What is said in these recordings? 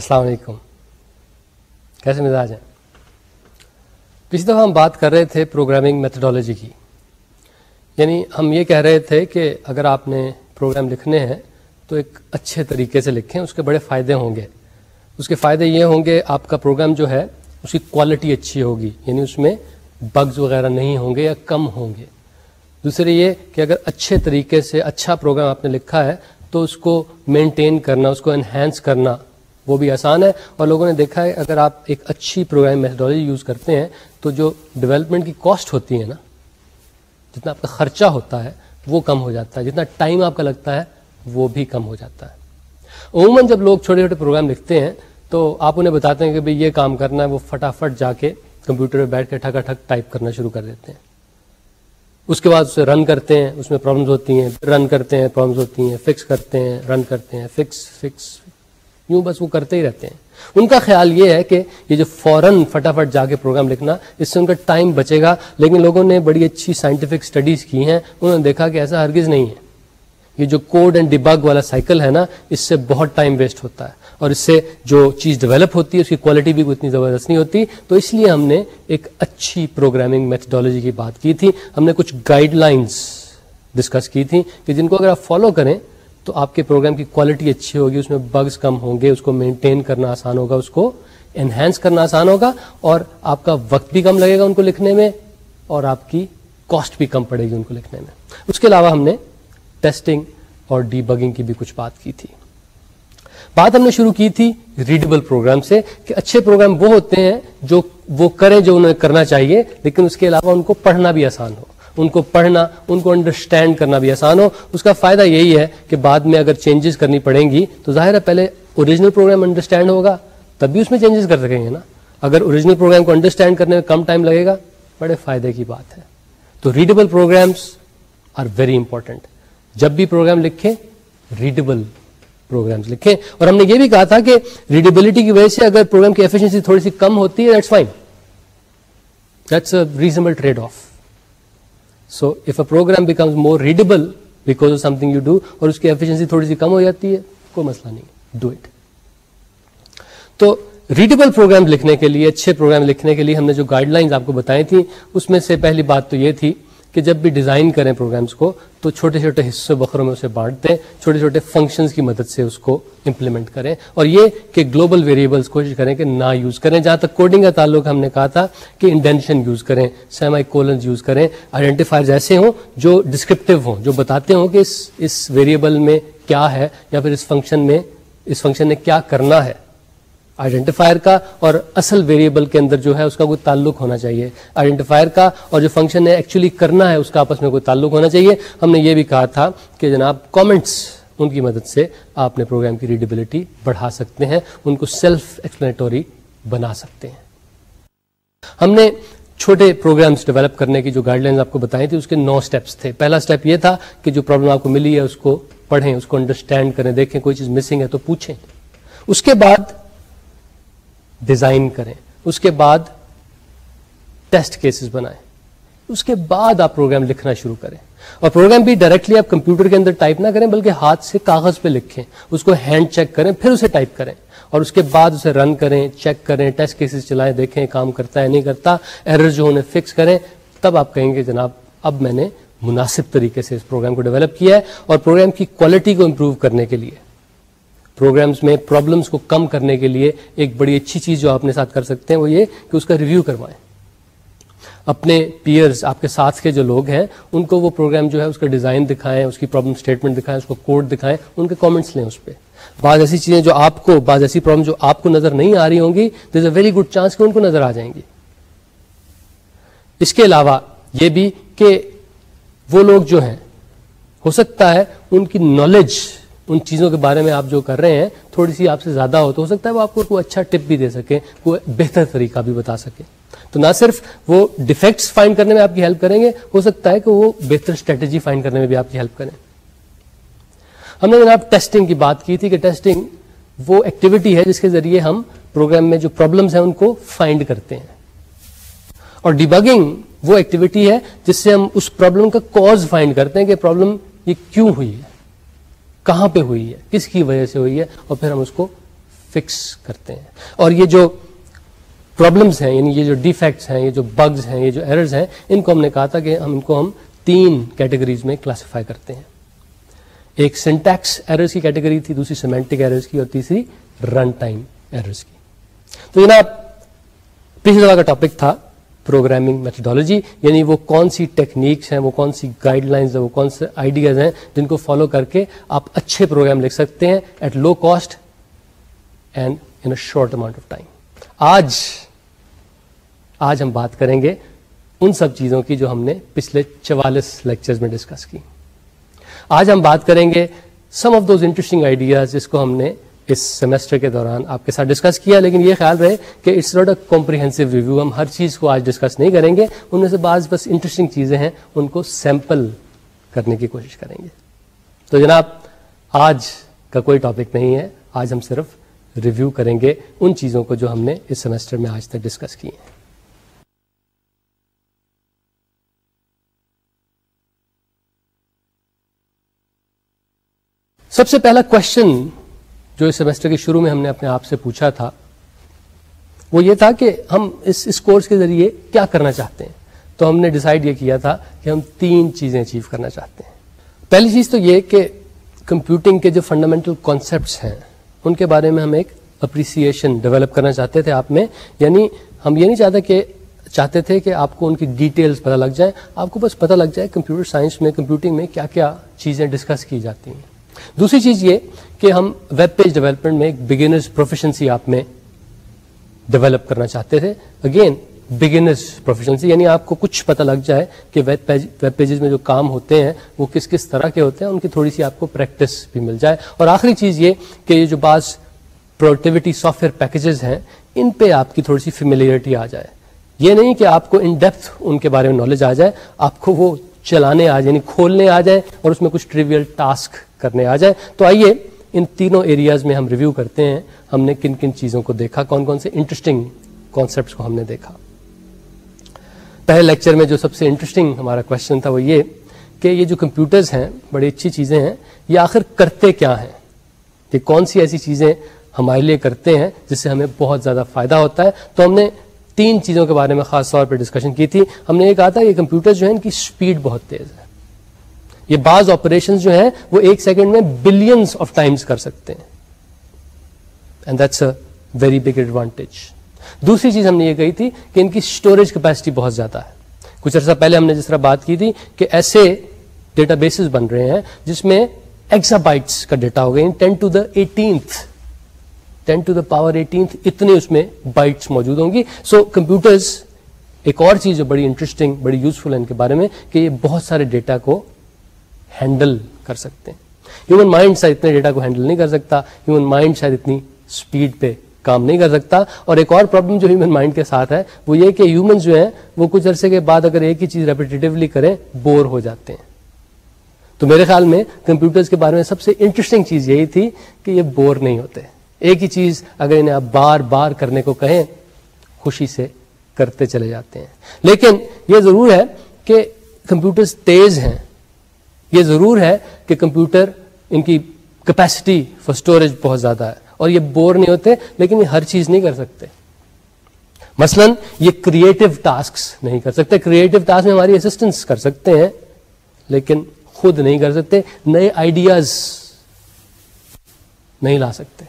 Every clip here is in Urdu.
السلام علیکم۔ کیسے مزاج ہیں؟ پچھلی دفعہ ہم بات کر رہے تھے پروگرامنگ میتھڈالوجی کی۔ یعنی ہم یہ کہہ رہے تھے کہ اگر آپ نے پروگرام لکھنے ہیں تو ایک اچھے طریقے سے لکھیں، اس کے بڑے فائدے ہوں گے۔ اس کے فائدے یہ ہوں گے، آپ کا پروگرام جو ہے، اس کی کوالٹی اچھی ہوگی۔ یعنی اس میں بگز وغیرہ نہیں ہوں گے یا کم ہوں گے۔ دوسرے یہ کہ اگر اچھے طریقے سے اچھا پروگرام آپ نے لکھا ہے تو اس کو مینٹین کرنا، اس کو انہینس کرنا۔ وہ بھی آسان ہے۔ اور لوگوں نے دیکھا ہے، اگر آپ ایک اچھی پروگرام میتھڈالوجی یوز کرتے ہیں، تو جو ڈیولپمنٹ کی کاسٹ ہوتی ہے نا، جتنا آپ کا خرچہ ہوتا ہے، وہ کم ہو جاتا ہے۔ جتنا ٹائم آپ کا لگتا ہے، وہ بھی کم ہو جاتا ہے۔ عموماً جب لوگ چھوٹے چھوٹے پروگرام لکھتے ہیں، تو آپ انہیں بتاتے ہیں کہ بھائی یہ کام کرنا ہے، وہ فٹافٹ جا کے کمپیوٹر پہ بیٹھ کے ٹھکا ٹھک ٹائپ کرنا شروع کر دیتے ہیں۔ اس کے بعد اسے رن کرتے ہیں، اس میں پرابلمس ہوتی ہیں رن کرتے ہیں پرابلمس ہوتی ہیں فکس کرتے ہیں رن کرتے ہیں فکس فکس یوں بس وہ کرتے ہی رہتے ہیں۔ ان کا خیال یہ ہے کہ یہ جو فوراً فٹافٹ جا کے پروگرام لکھنا، اس سے ان کا ٹائم بچے گا، لیکن لوگوں نے بڑی اچھی سائنٹیفک اسٹڈیز کی ہیں، انہوں نے دیکھا کہ ایسا ہرگز نہیں ہے۔ یہ جو کوڈ اینڈ ڈباگ والا سائیکل ہے نا، اس سے بہت ٹائم ویسٹ ہوتا ہے۔ اور اس سے جو چیز ڈیولپ ہوتی ہے، اس کی کوالٹی بھی اتنی زبردست نہیں ہوتی۔ تو اس لیے ہم نے ایک اچھی پروگرامنگ میتھڈالوجی کی بات کی تھی۔ ہم نے کچھ گائیڈ لائنس ڈسکس کی تھی کہ جن کو اگر آپ فالو کریں تو آپ کے پروگرام کی کوالٹی اچھی ہوگی، اس میں بگز کم ہوں گے، اس کو مینٹین کرنا آسان ہوگا، اس کو انہینس کرنا آسان ہوگا اور آپ کا وقت بھی کم لگے گا ان کو لکھنے میں اور آپ کی کاسٹ بھی کم پڑے گی ان کو لکھنے میں۔ اس کے علاوہ ہم نے ٹیسٹنگ اور ڈی بگنگ کی بھی کچھ بات کی تھی۔ بات ہم نے شروع کی تھی ریڈیبل پروگرام سے کہ اچھے پروگرام وہ ہوتے ہیں جو وہ کریں جو انہیں کرنا چاہیے، لیکن اس کے علاوہ ان کو پڑھنا بھی آسان ہو۔ ان کو پڑھنا، ان کو انڈرسٹینڈ کرنا بھی آسان ہو۔ اس کا فائدہ یہی ہے کہ بعد میں اگر چینجز کرنی پڑیں گی تو ظاہر ہے پہلے اوریجنل پروگرام انڈرسٹینڈ ہوگا، تب بھی اس میں چینجز کر سکیں گے نا۔ اگر اوریجنل پروگرام کو انڈرسٹینڈ کرنے میں کم ٹائم لگے گا، بڑے فائدے کی بات ہے۔ تو readable programs are very important جب بھی پروگرام لکھیں ریڈیبل پروگرامس لکھیں۔ اور ہم نے یہ بھی کہا تھا کہ ریڈیبلٹی کی وجہ سے اگر پروگرام کی ایفیشنسی تھوڑی سی کم ہوتی ہے that's fine that's a reasonable trade off so if a program becomes more readable because of something you do اور اس کی ایفیشنسی تھوڑی سی کم ہو جاتی ہے، کوئی مسئلہ نہیں ڈو اٹ تو ریڈیبل پروگرام لکھنے کے لیے، اچھے پروگرام لکھنے کے لیے ہم نے جو گائیڈ لائنس آپ کو بتائی تھیں، اس میں سے پہلی بات تو یہ تھی کہ جب بھی ڈیزائن کریں پروگرامس کو، تو چھوٹے چھوٹے حصے بخروں میں اسے بانٹ دیں چھوٹے چھوٹے فنکشنز کی مدد سے اس کو امپلیمنٹ کریں۔ اور یہ کہ گلوبل ویریبلس کوشش کریں کہ نہ یوز کریں۔ جہاں تک کوڈنگ کا تعلق ہم نے کہا تھا کہ انڈینشن یوز کریں سیمائی کولنز یوز کریں آئیڈینٹیفائر ایسے ہوں جو ڈسکرپٹیو ہوں، جو بتاتے ہوں کہ اس اس ویریبل میں کیا ہے یا پھر اس فنکشن میں، اس فنکشن نے کیا کرنا ہے۔ آئیڈینٹیفائر کا اور اصل ویریبل کے اندر جو ہے اس کا کوئی تعلق ہونا چاہیے۔ آئیڈینٹیفائر کا اور جو فنکشن ہے ایکچولی کرنا ہے، اس کا آپس میں کوئی تعلق ہونا چاہیے۔ ہم نے یہ بھی کہا تھا کہ جناب کامنٹس ان کی مدد سے آپ نے پروگرام کی ریڈیبلٹی بڑھا سکتے ہیں، ان کو سیلف ایکسپلینٹوری بنا سکتے ہیں۔ ہم نے چھوٹے پروگرامس ڈیولپ کرنے کی جو گائیڈ لائنس آپ کو بتائی تھی، اس کے نو اسٹیپس تھے۔ پہلا اسٹیپ یہ تھا کہ جو پرابلم آپ کو ملی ہے، اس کو پڑھیں، اس کو انڈرسٹینڈ کریں، دیکھیں کوئی چیز مسنگ ہے تو پوچھیں۔ اس کے بعد ڈیزائن کریں۔ اس کے بعد ٹیسٹ کیسز بنائیں۔ اس کے بعد آپ پروگرام لکھنا شروع کریں۔ اور پروگرام بھی ڈائریکٹلی آپ کمپیوٹر کے اندر ٹائپ نہ کریں، بلکہ ہاتھ سے کاغذ پہ لکھیں۔ اس کو ہینڈ چیک کریں، پھر اسے ٹائپ کریں۔ اور اس کے بعد اسے رن کریں چیک کریں ٹیسٹ کیسز چلائیں، دیکھیں کام کرتا ہے، نہیں کرتا۔ ایرر جو انہیں فکس کریں، تب آپ کہیں گے، جناب، اب میں نے مناسب طریقے سے اس پروگرام کو ڈیولپ کیا ہے۔ اور پروگرام کی کوالٹی کو امپروو کرنے کے لیے۔ پروگرامز میں پرابلمس کو کم کرنے کے لیے ایک بڑی اچھی چیز جو آپ نے ساتھ کر سکتے ہیں وہ یہ کہ اس کا ریویو کروائیں۔ اپنے پیئرز آپ کے ساتھ کے جو لوگ ہیں، ان کو وہ پروگرام جو ہے اس کا ڈیزائن دکھائیں، اس کی پرابلم اسٹیٹمنٹ دکھائیں، اس کو کوڈ دکھائیں، ان کے کامنٹس لیں اس پہ۔ بعض ایسی چیزیں جو آپ کو، بعض ایسی پرابلم جو آپ کو نظر نہیں آ رہی ہوں گی this a very good chance کہ ان کو نظر آ جائیں گی۔ اس کے علاوہ یہ بھی کہ وہ لوگ جو ہیں، ہو سکتا ہے ان کی نالج ان چیزوں کے بارے میں آپ جو کر رہے ہیں، تھوڑی سی آپ سے زیادہ ہو تو ہو سکتا ہے وہ آپ کو کوئی اچھا ٹپ بھی دے سکے، کوئی بہتر طریقہ بھی بتا سکے۔ تو نہ صرف وہ ڈیفیکٹس فائنڈ کرنے میں آپ کی ہیلپ کریں گے، ہو سکتا ہے کہ وہ بہتر اسٹریٹجی فائنڈ کرنے میں بھی آپ کی ہیلپ کریں۔ ہم نے جناب ٹیسٹنگ کی بات کی تھی کہ ٹیسٹنگ وہ ایکٹیویٹی ہے جس کے ذریعے ہم پروگرام میں جو پرابلمس ہیں ان کو فائنڈ کرتے ہیں۔ اور ڈیبگنگ وہ ایکٹیویٹی ہے جس سے ہم اس پرابلم کا کوز فائنڈ کرتے ہیں کہ پرابلم یہ کیوں ہوئی ہے۔ کہاں پہ ہوئی ہے؟ کس کی وجہ سے ہوئی ہے؟ اور پھر ہم اس کو فکس کرتے ہیں۔ اور یہ جو پرابلمس ہیں یعنی یہ جو ڈیفیکٹس ہیں، یہ جو بگز ہیں، یہ جو ایررز ہیں، ان کو ہم نے کہا تھا کہ ہم ان کو ہم تین کیٹیگریز میں کلاسیفائی کرتے ہیں۔ ایک سینٹیکس ایررز کی کیٹیگری تھی، دوسری سیمینٹک ایررز کی اور تیسری رن ٹائم ایررز کی۔ تو جناب پچھلے دفعہ کا ٹاپک تھا پروگرامنگ میتھڈالوجی یعنی وہ کون سی ٹیکنیکس ہیں، وہ کون سی گائیڈ لائنس ہیں، وہ کون سے آئیڈیاز ہیں جن کو فالو کر کے آپ اچھے پروگرام لکھ سکتے ہیں at low cost and in short amount of time آج آج ہم بات کریں گے ان سب چیزوں کی جو ہم نے پچھلے چوالیس لیکچر میں ڈسکس کی۔ آج ہم بات کریں گے some of those interesting ideas جس کو ہم نے اس سیمسٹر کے دوران آپ کے ساتھ ڈسکس کیا، لیکن یہ خیال رہے کہ it's not a comprehensive review ہم ہر چیز کو آج ڈسکس نہیں کریں گے۔ ان میں سے بعض بس انٹرسٹنگ چیزیں ہیں، ان کو سیمپل کرنے کی کوشش کریں گے۔ تو جناب، آج کا کوئی ٹاپک نہیں ہے۔ آج ہم صرف ریویو کریں گے ان چیزوں کو جو ہم نے اس سیمسٹر میں آج تک ڈسکس کی ہیں۔ سب سے پہلا کوشچن جو اس سیمسٹر کے شروع میں ہم نے اپنے آپ سے پوچھا تھا، وہ یہ تھا کہ ہم اس اس کورس کے ذریعے کیا کرنا چاہتے ہیں؟ تو ہم نے ڈسائڈ یہ کیا تھا کہ ہم تین چیزیں اچیو کرنا چاہتے ہیں۔ پہلی چیز تو یہ کہ کمپیوٹنگ کے جو فنڈامنٹل کانسیپٹس ہیں، ان کے بارے میں ہم ایک اپریسیشن ڈیولپ کرنا چاہتے تھے آپ میں۔ یعنی ہم یہ نہیں چاہتے کہ، چاہتے تھے کہ آپ کو ان کی ڈیٹیلز پتہ لگ جائیں۔ آپ کو بس پتہ لگ جائے کمپیوٹر سائنس میں کمپیوٹنگ میں کیا کیا چیزیں ڈسکس کی جاتی ہیں۔ دوسری چیز یہ کہ ہم ویب پیج ڈیولپمنٹ میں ایک بگنرز پروفیشنسی آپ میں ڈیولپ کرنا چاہتے تھے. اگین بگنرز پروفیشنسی یعنی آپ کو کچھ پتہ لگ جائے کہ ویب پیج ویب پیجز میں جو کام ہوتے ہیں وہ کس کس طرح کے ہوتے ہیں، ان کی تھوڑی سی آپ کو پریکٹس بھی مل جائے. اور آخری چیز یہ کہ یہ جو بعض پروڈکٹیوٹی سافٹ ویئر پیکجز ہیں، ان پہ آپ کی تھوڑی سی فیملیئرٹی آ جائے. یہ نہیں کہ آپ کو ان ڈیپتھ ان کے بارے میں نالج آ جائے، آپ کو وہ چلانے آ جائے یعنی کھولنے آ جائے اور اس میں کچھ ٹریویل ٹاسک کرنے آ جائے. تو آئیے ان تینوں ایریاز میں ہم ریویو کرتے ہیں، ہم نے کن کن چیزوں کو دیکھا، کون کون سے انٹرسٹنگ کانسیپٹس کو ہم نے دیکھا۔ پہلے لیکچر میں جو سب سے انٹرسٹنگ ہمارا کوشچن تھا وہ یہ کہ یہ جو کمپیوٹرز ہیں، بڑی اچھی چیزیں ہیں، یہ آخر کرتے کیا ہیں؟ کہ کون سی ایسی چیزیں ہمارے لیے کرتے ہیں جس سے ہمیں بہت زیادہ فائدہ ہوتا ہے؟ تو ہم نے تین چیزوں کے بارے میں خاص طور پہ ڈسکشن کی تھی۔ ہم نے یہ کہا تھا کہ کمپیوٹر جو ہے ان کی اسپیڈ بہت تیز ہے۔ یہ بعض آپریشن جو ہیں وہ ایک سیکنڈ میں بلینس آف ٹائمس کر سکتے ہیں. And that's a very big advantage دوسری چیز ہم نے یہ کہی تھی کہ ان کی اسٹوریج کیپیسٹی بہت زیادہ ہے. کچھ عرصہ پہلے ہم نے جس طرح بات کی تھی کہ ایسے ڈیٹا بیسز بن رہے ہیں جس میں ایکسا بائٹس کا ڈیٹا ہو گیا ten to the eighteenth ten to the power eighteenth اتنے اس میں بائٹس موجود ہوں گی. سو کمپیوٹرز ایک اور چیز جو بڑی انٹرسٹنگ بڑی یوزفل ہے ان کے بارے میں کہ یہ بہت سارے ڈیٹا کو ہینڈل کر سکتے ہیں۔ ہیومن مائنڈ شاید اتنے ڈیٹا کو ہینڈل نہیں کر سکتا ہیومن مائنڈ شاید اتنی اسپیڈ پہ کام نہیں کر سکتا۔ اور ایک اور پرابلم جو ہیومن مائنڈ کے ساتھ ہے، وہ یہ کہ ہیومن جو ہیں، وہ کچھ عرصے کے بعد اگر ایک ہی چیز ریپیٹیولی کریں بور ہو جاتے ہیں۔ تو میرے خیال میں کمپیوٹرز کے بارے میں سب سے انٹرسٹنگ چیز یہی تھی کہ یہ بور نہیں ہوتے۔ ایک ہی چیز اگر انہیں آپ بار بار کرنے کو کہیں، خوشی سے کرتے چلے جاتے ہیں۔ لیکن یہ ضرور ہے کہ کمپیوٹرز تیز ہیں۔ یہ ضرور ہے کہ کمپیوٹر ان کی کیپیسٹی فار اسٹوریج بہت زیادہ ہے اور یہ بور نہیں ہوتے، لیکن یہ ہر چیز نہیں کر سکتے۔ مثلا یہ کریٹو ٹاسک نہیں کر سکتے۔ کریٹو ٹاسک میں ہماری اسسٹنس کر سکتے ہیں، لیکن خود نہیں کر سکتے، نئے آئیڈیاز نہیں لا سکتے۔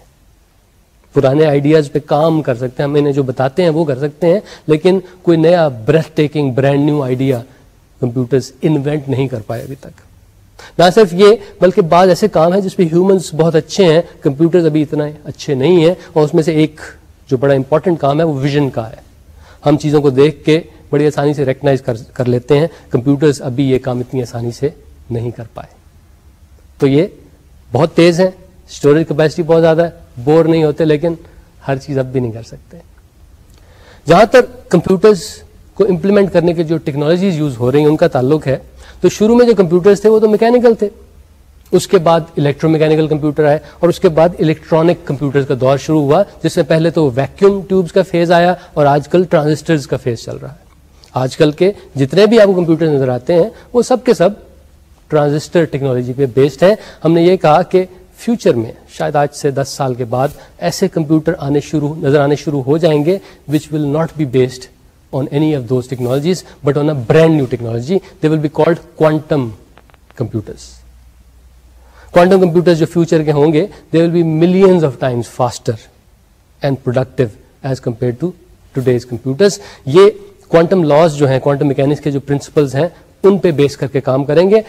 پرانے آئیڈیاز پہ کام کر سکتے ہیں، ہم انہیں جو بتاتے ہیں وہ کر سکتے ہیں، لیکن کوئی نیا breath taking brand new idea computers invent نہیں کر پائے ابھی تک۔ نہ صرف یہ، بلکہ بعض ایسے کام ہیں جس پہ ہیومنس بہت اچھے ہیں کمپیوٹر ابھی اتنا اچھے نہیں ہیں، اور اس میں سے ایک جو بڑا امپورٹنٹ کام ہے، وہ ویژن کا ہے۔ ہم چیزوں کو دیکھ کے بڑی آسانی سے ریکگنائز کر لیتے ہیں کمپیوٹرز ابھی یہ کام اتنی آسانی سے نہیں کر پائے۔ تو یہ بہت تیز ہے اسٹوریج کیپیسٹی بہت زیادہ ہے بور نہیں ہوتے، لیکن ہر چیز اب بھی نہیں کر سکتے۔ جہاں تک کمپیوٹرز کو امپلیمنٹ کرنے کے جو ٹیکنالوجیز یوز ہو رہی ہیں، ان کا تعلق ہے تو شروع میں جو کمپیوٹرز تھے وہ تو میکینکل تھے۔ اس کے بعد الیکٹرو میکینکل کمپیوٹر آئے اور اس کے بعد الیکٹرانک کمپیوٹر کا دور شروع ہوا، جس سے پہلے تو ویکیوم ٹیوبس کا فیز آیا اور آج کل ٹرانزسٹرز کا فیز چل رہا ہے۔ آج کل کے جتنے بھی آپ کو کمپیوٹر نظر آتے ہیں، وہ سب کے سب ٹرانزسٹر ٹیکنالوجی پہ بیسڈ ہیں۔ ہم نے یہ کہا کہ فیوچر میں، شاید آج سے دس سال کے بعد، ایسے کمپیوٹر آنے شروع، نظر آنے شروع ہو جائیں گے which will not be based on any of those technologies but on a brand new technology they will be called quantum computers quantum computer جو فیوچر کے ہوں گے they will be millions of times faster and productive as compare to to these computers یہ کوانٹم لاس جو ہیں کوانٹم میکینکس کے جو پرنسپلز ہیں ان پہ بیس کر کے کام کریں گے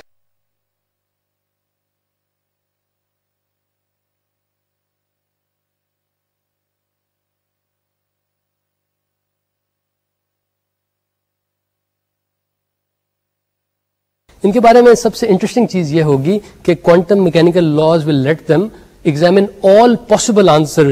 ان کے بارے میں سب سے انٹرسٹنگ چیز یہ ہوگی کہ quantum mechanical laws will let them examine all possible answer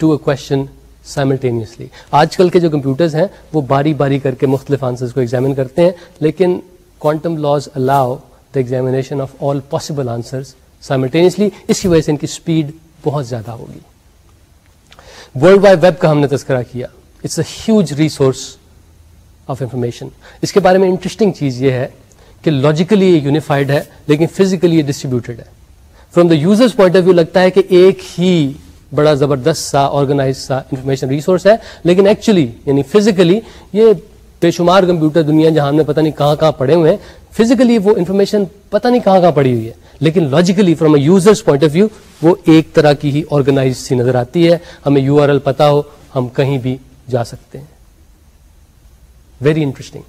to a question simultaneously آج کل کے جو کمپیوٹرز ہیں، وہ باری باری کر کے مختلف آنسرز کو ایگزامن کرتے ہیں، لیکن quantum laws allow the examination of all possible answer simultaneously اس کی وجہ سے ان کی اسپیڈ بہت زیادہ ہوگی۔ ورلڈ وائڈ ویب کا ہم نے تذکرہ کیا۔ It's a huge resource of information اس کے بارے میں انٹرسٹنگ چیز یہ ہے کہ لاجیکلی یہ یونیفائڈ ہے، لیکن فزیکلی یہ ڈسٹریبیوٹیڈ ہے. From the user's point of view لگتا ہے کہ ایک ہی بڑا زبردست سا آرگنائز سا انفارمیشن ریسورس ہے، لیکن ایکچولی یعنی فزیکلی یہ بے شمار کمپیوٹر دنیا، جہاں نے پتہ نہیں کہاں کہاں پڑے ہوئے ہیں فزیکلی وہ انفارمیشن پتہ نہیں کہاں کہاں پڑی ہوئی ہے، لیکن logically from a user's point of view وہ ایک طرح کی ہی آرگنائز سی نظر آتی ہے، ہمیں یو آر ایل پتا ہو، ہم کہیں بھی جا سکتے ہیں. Very interesting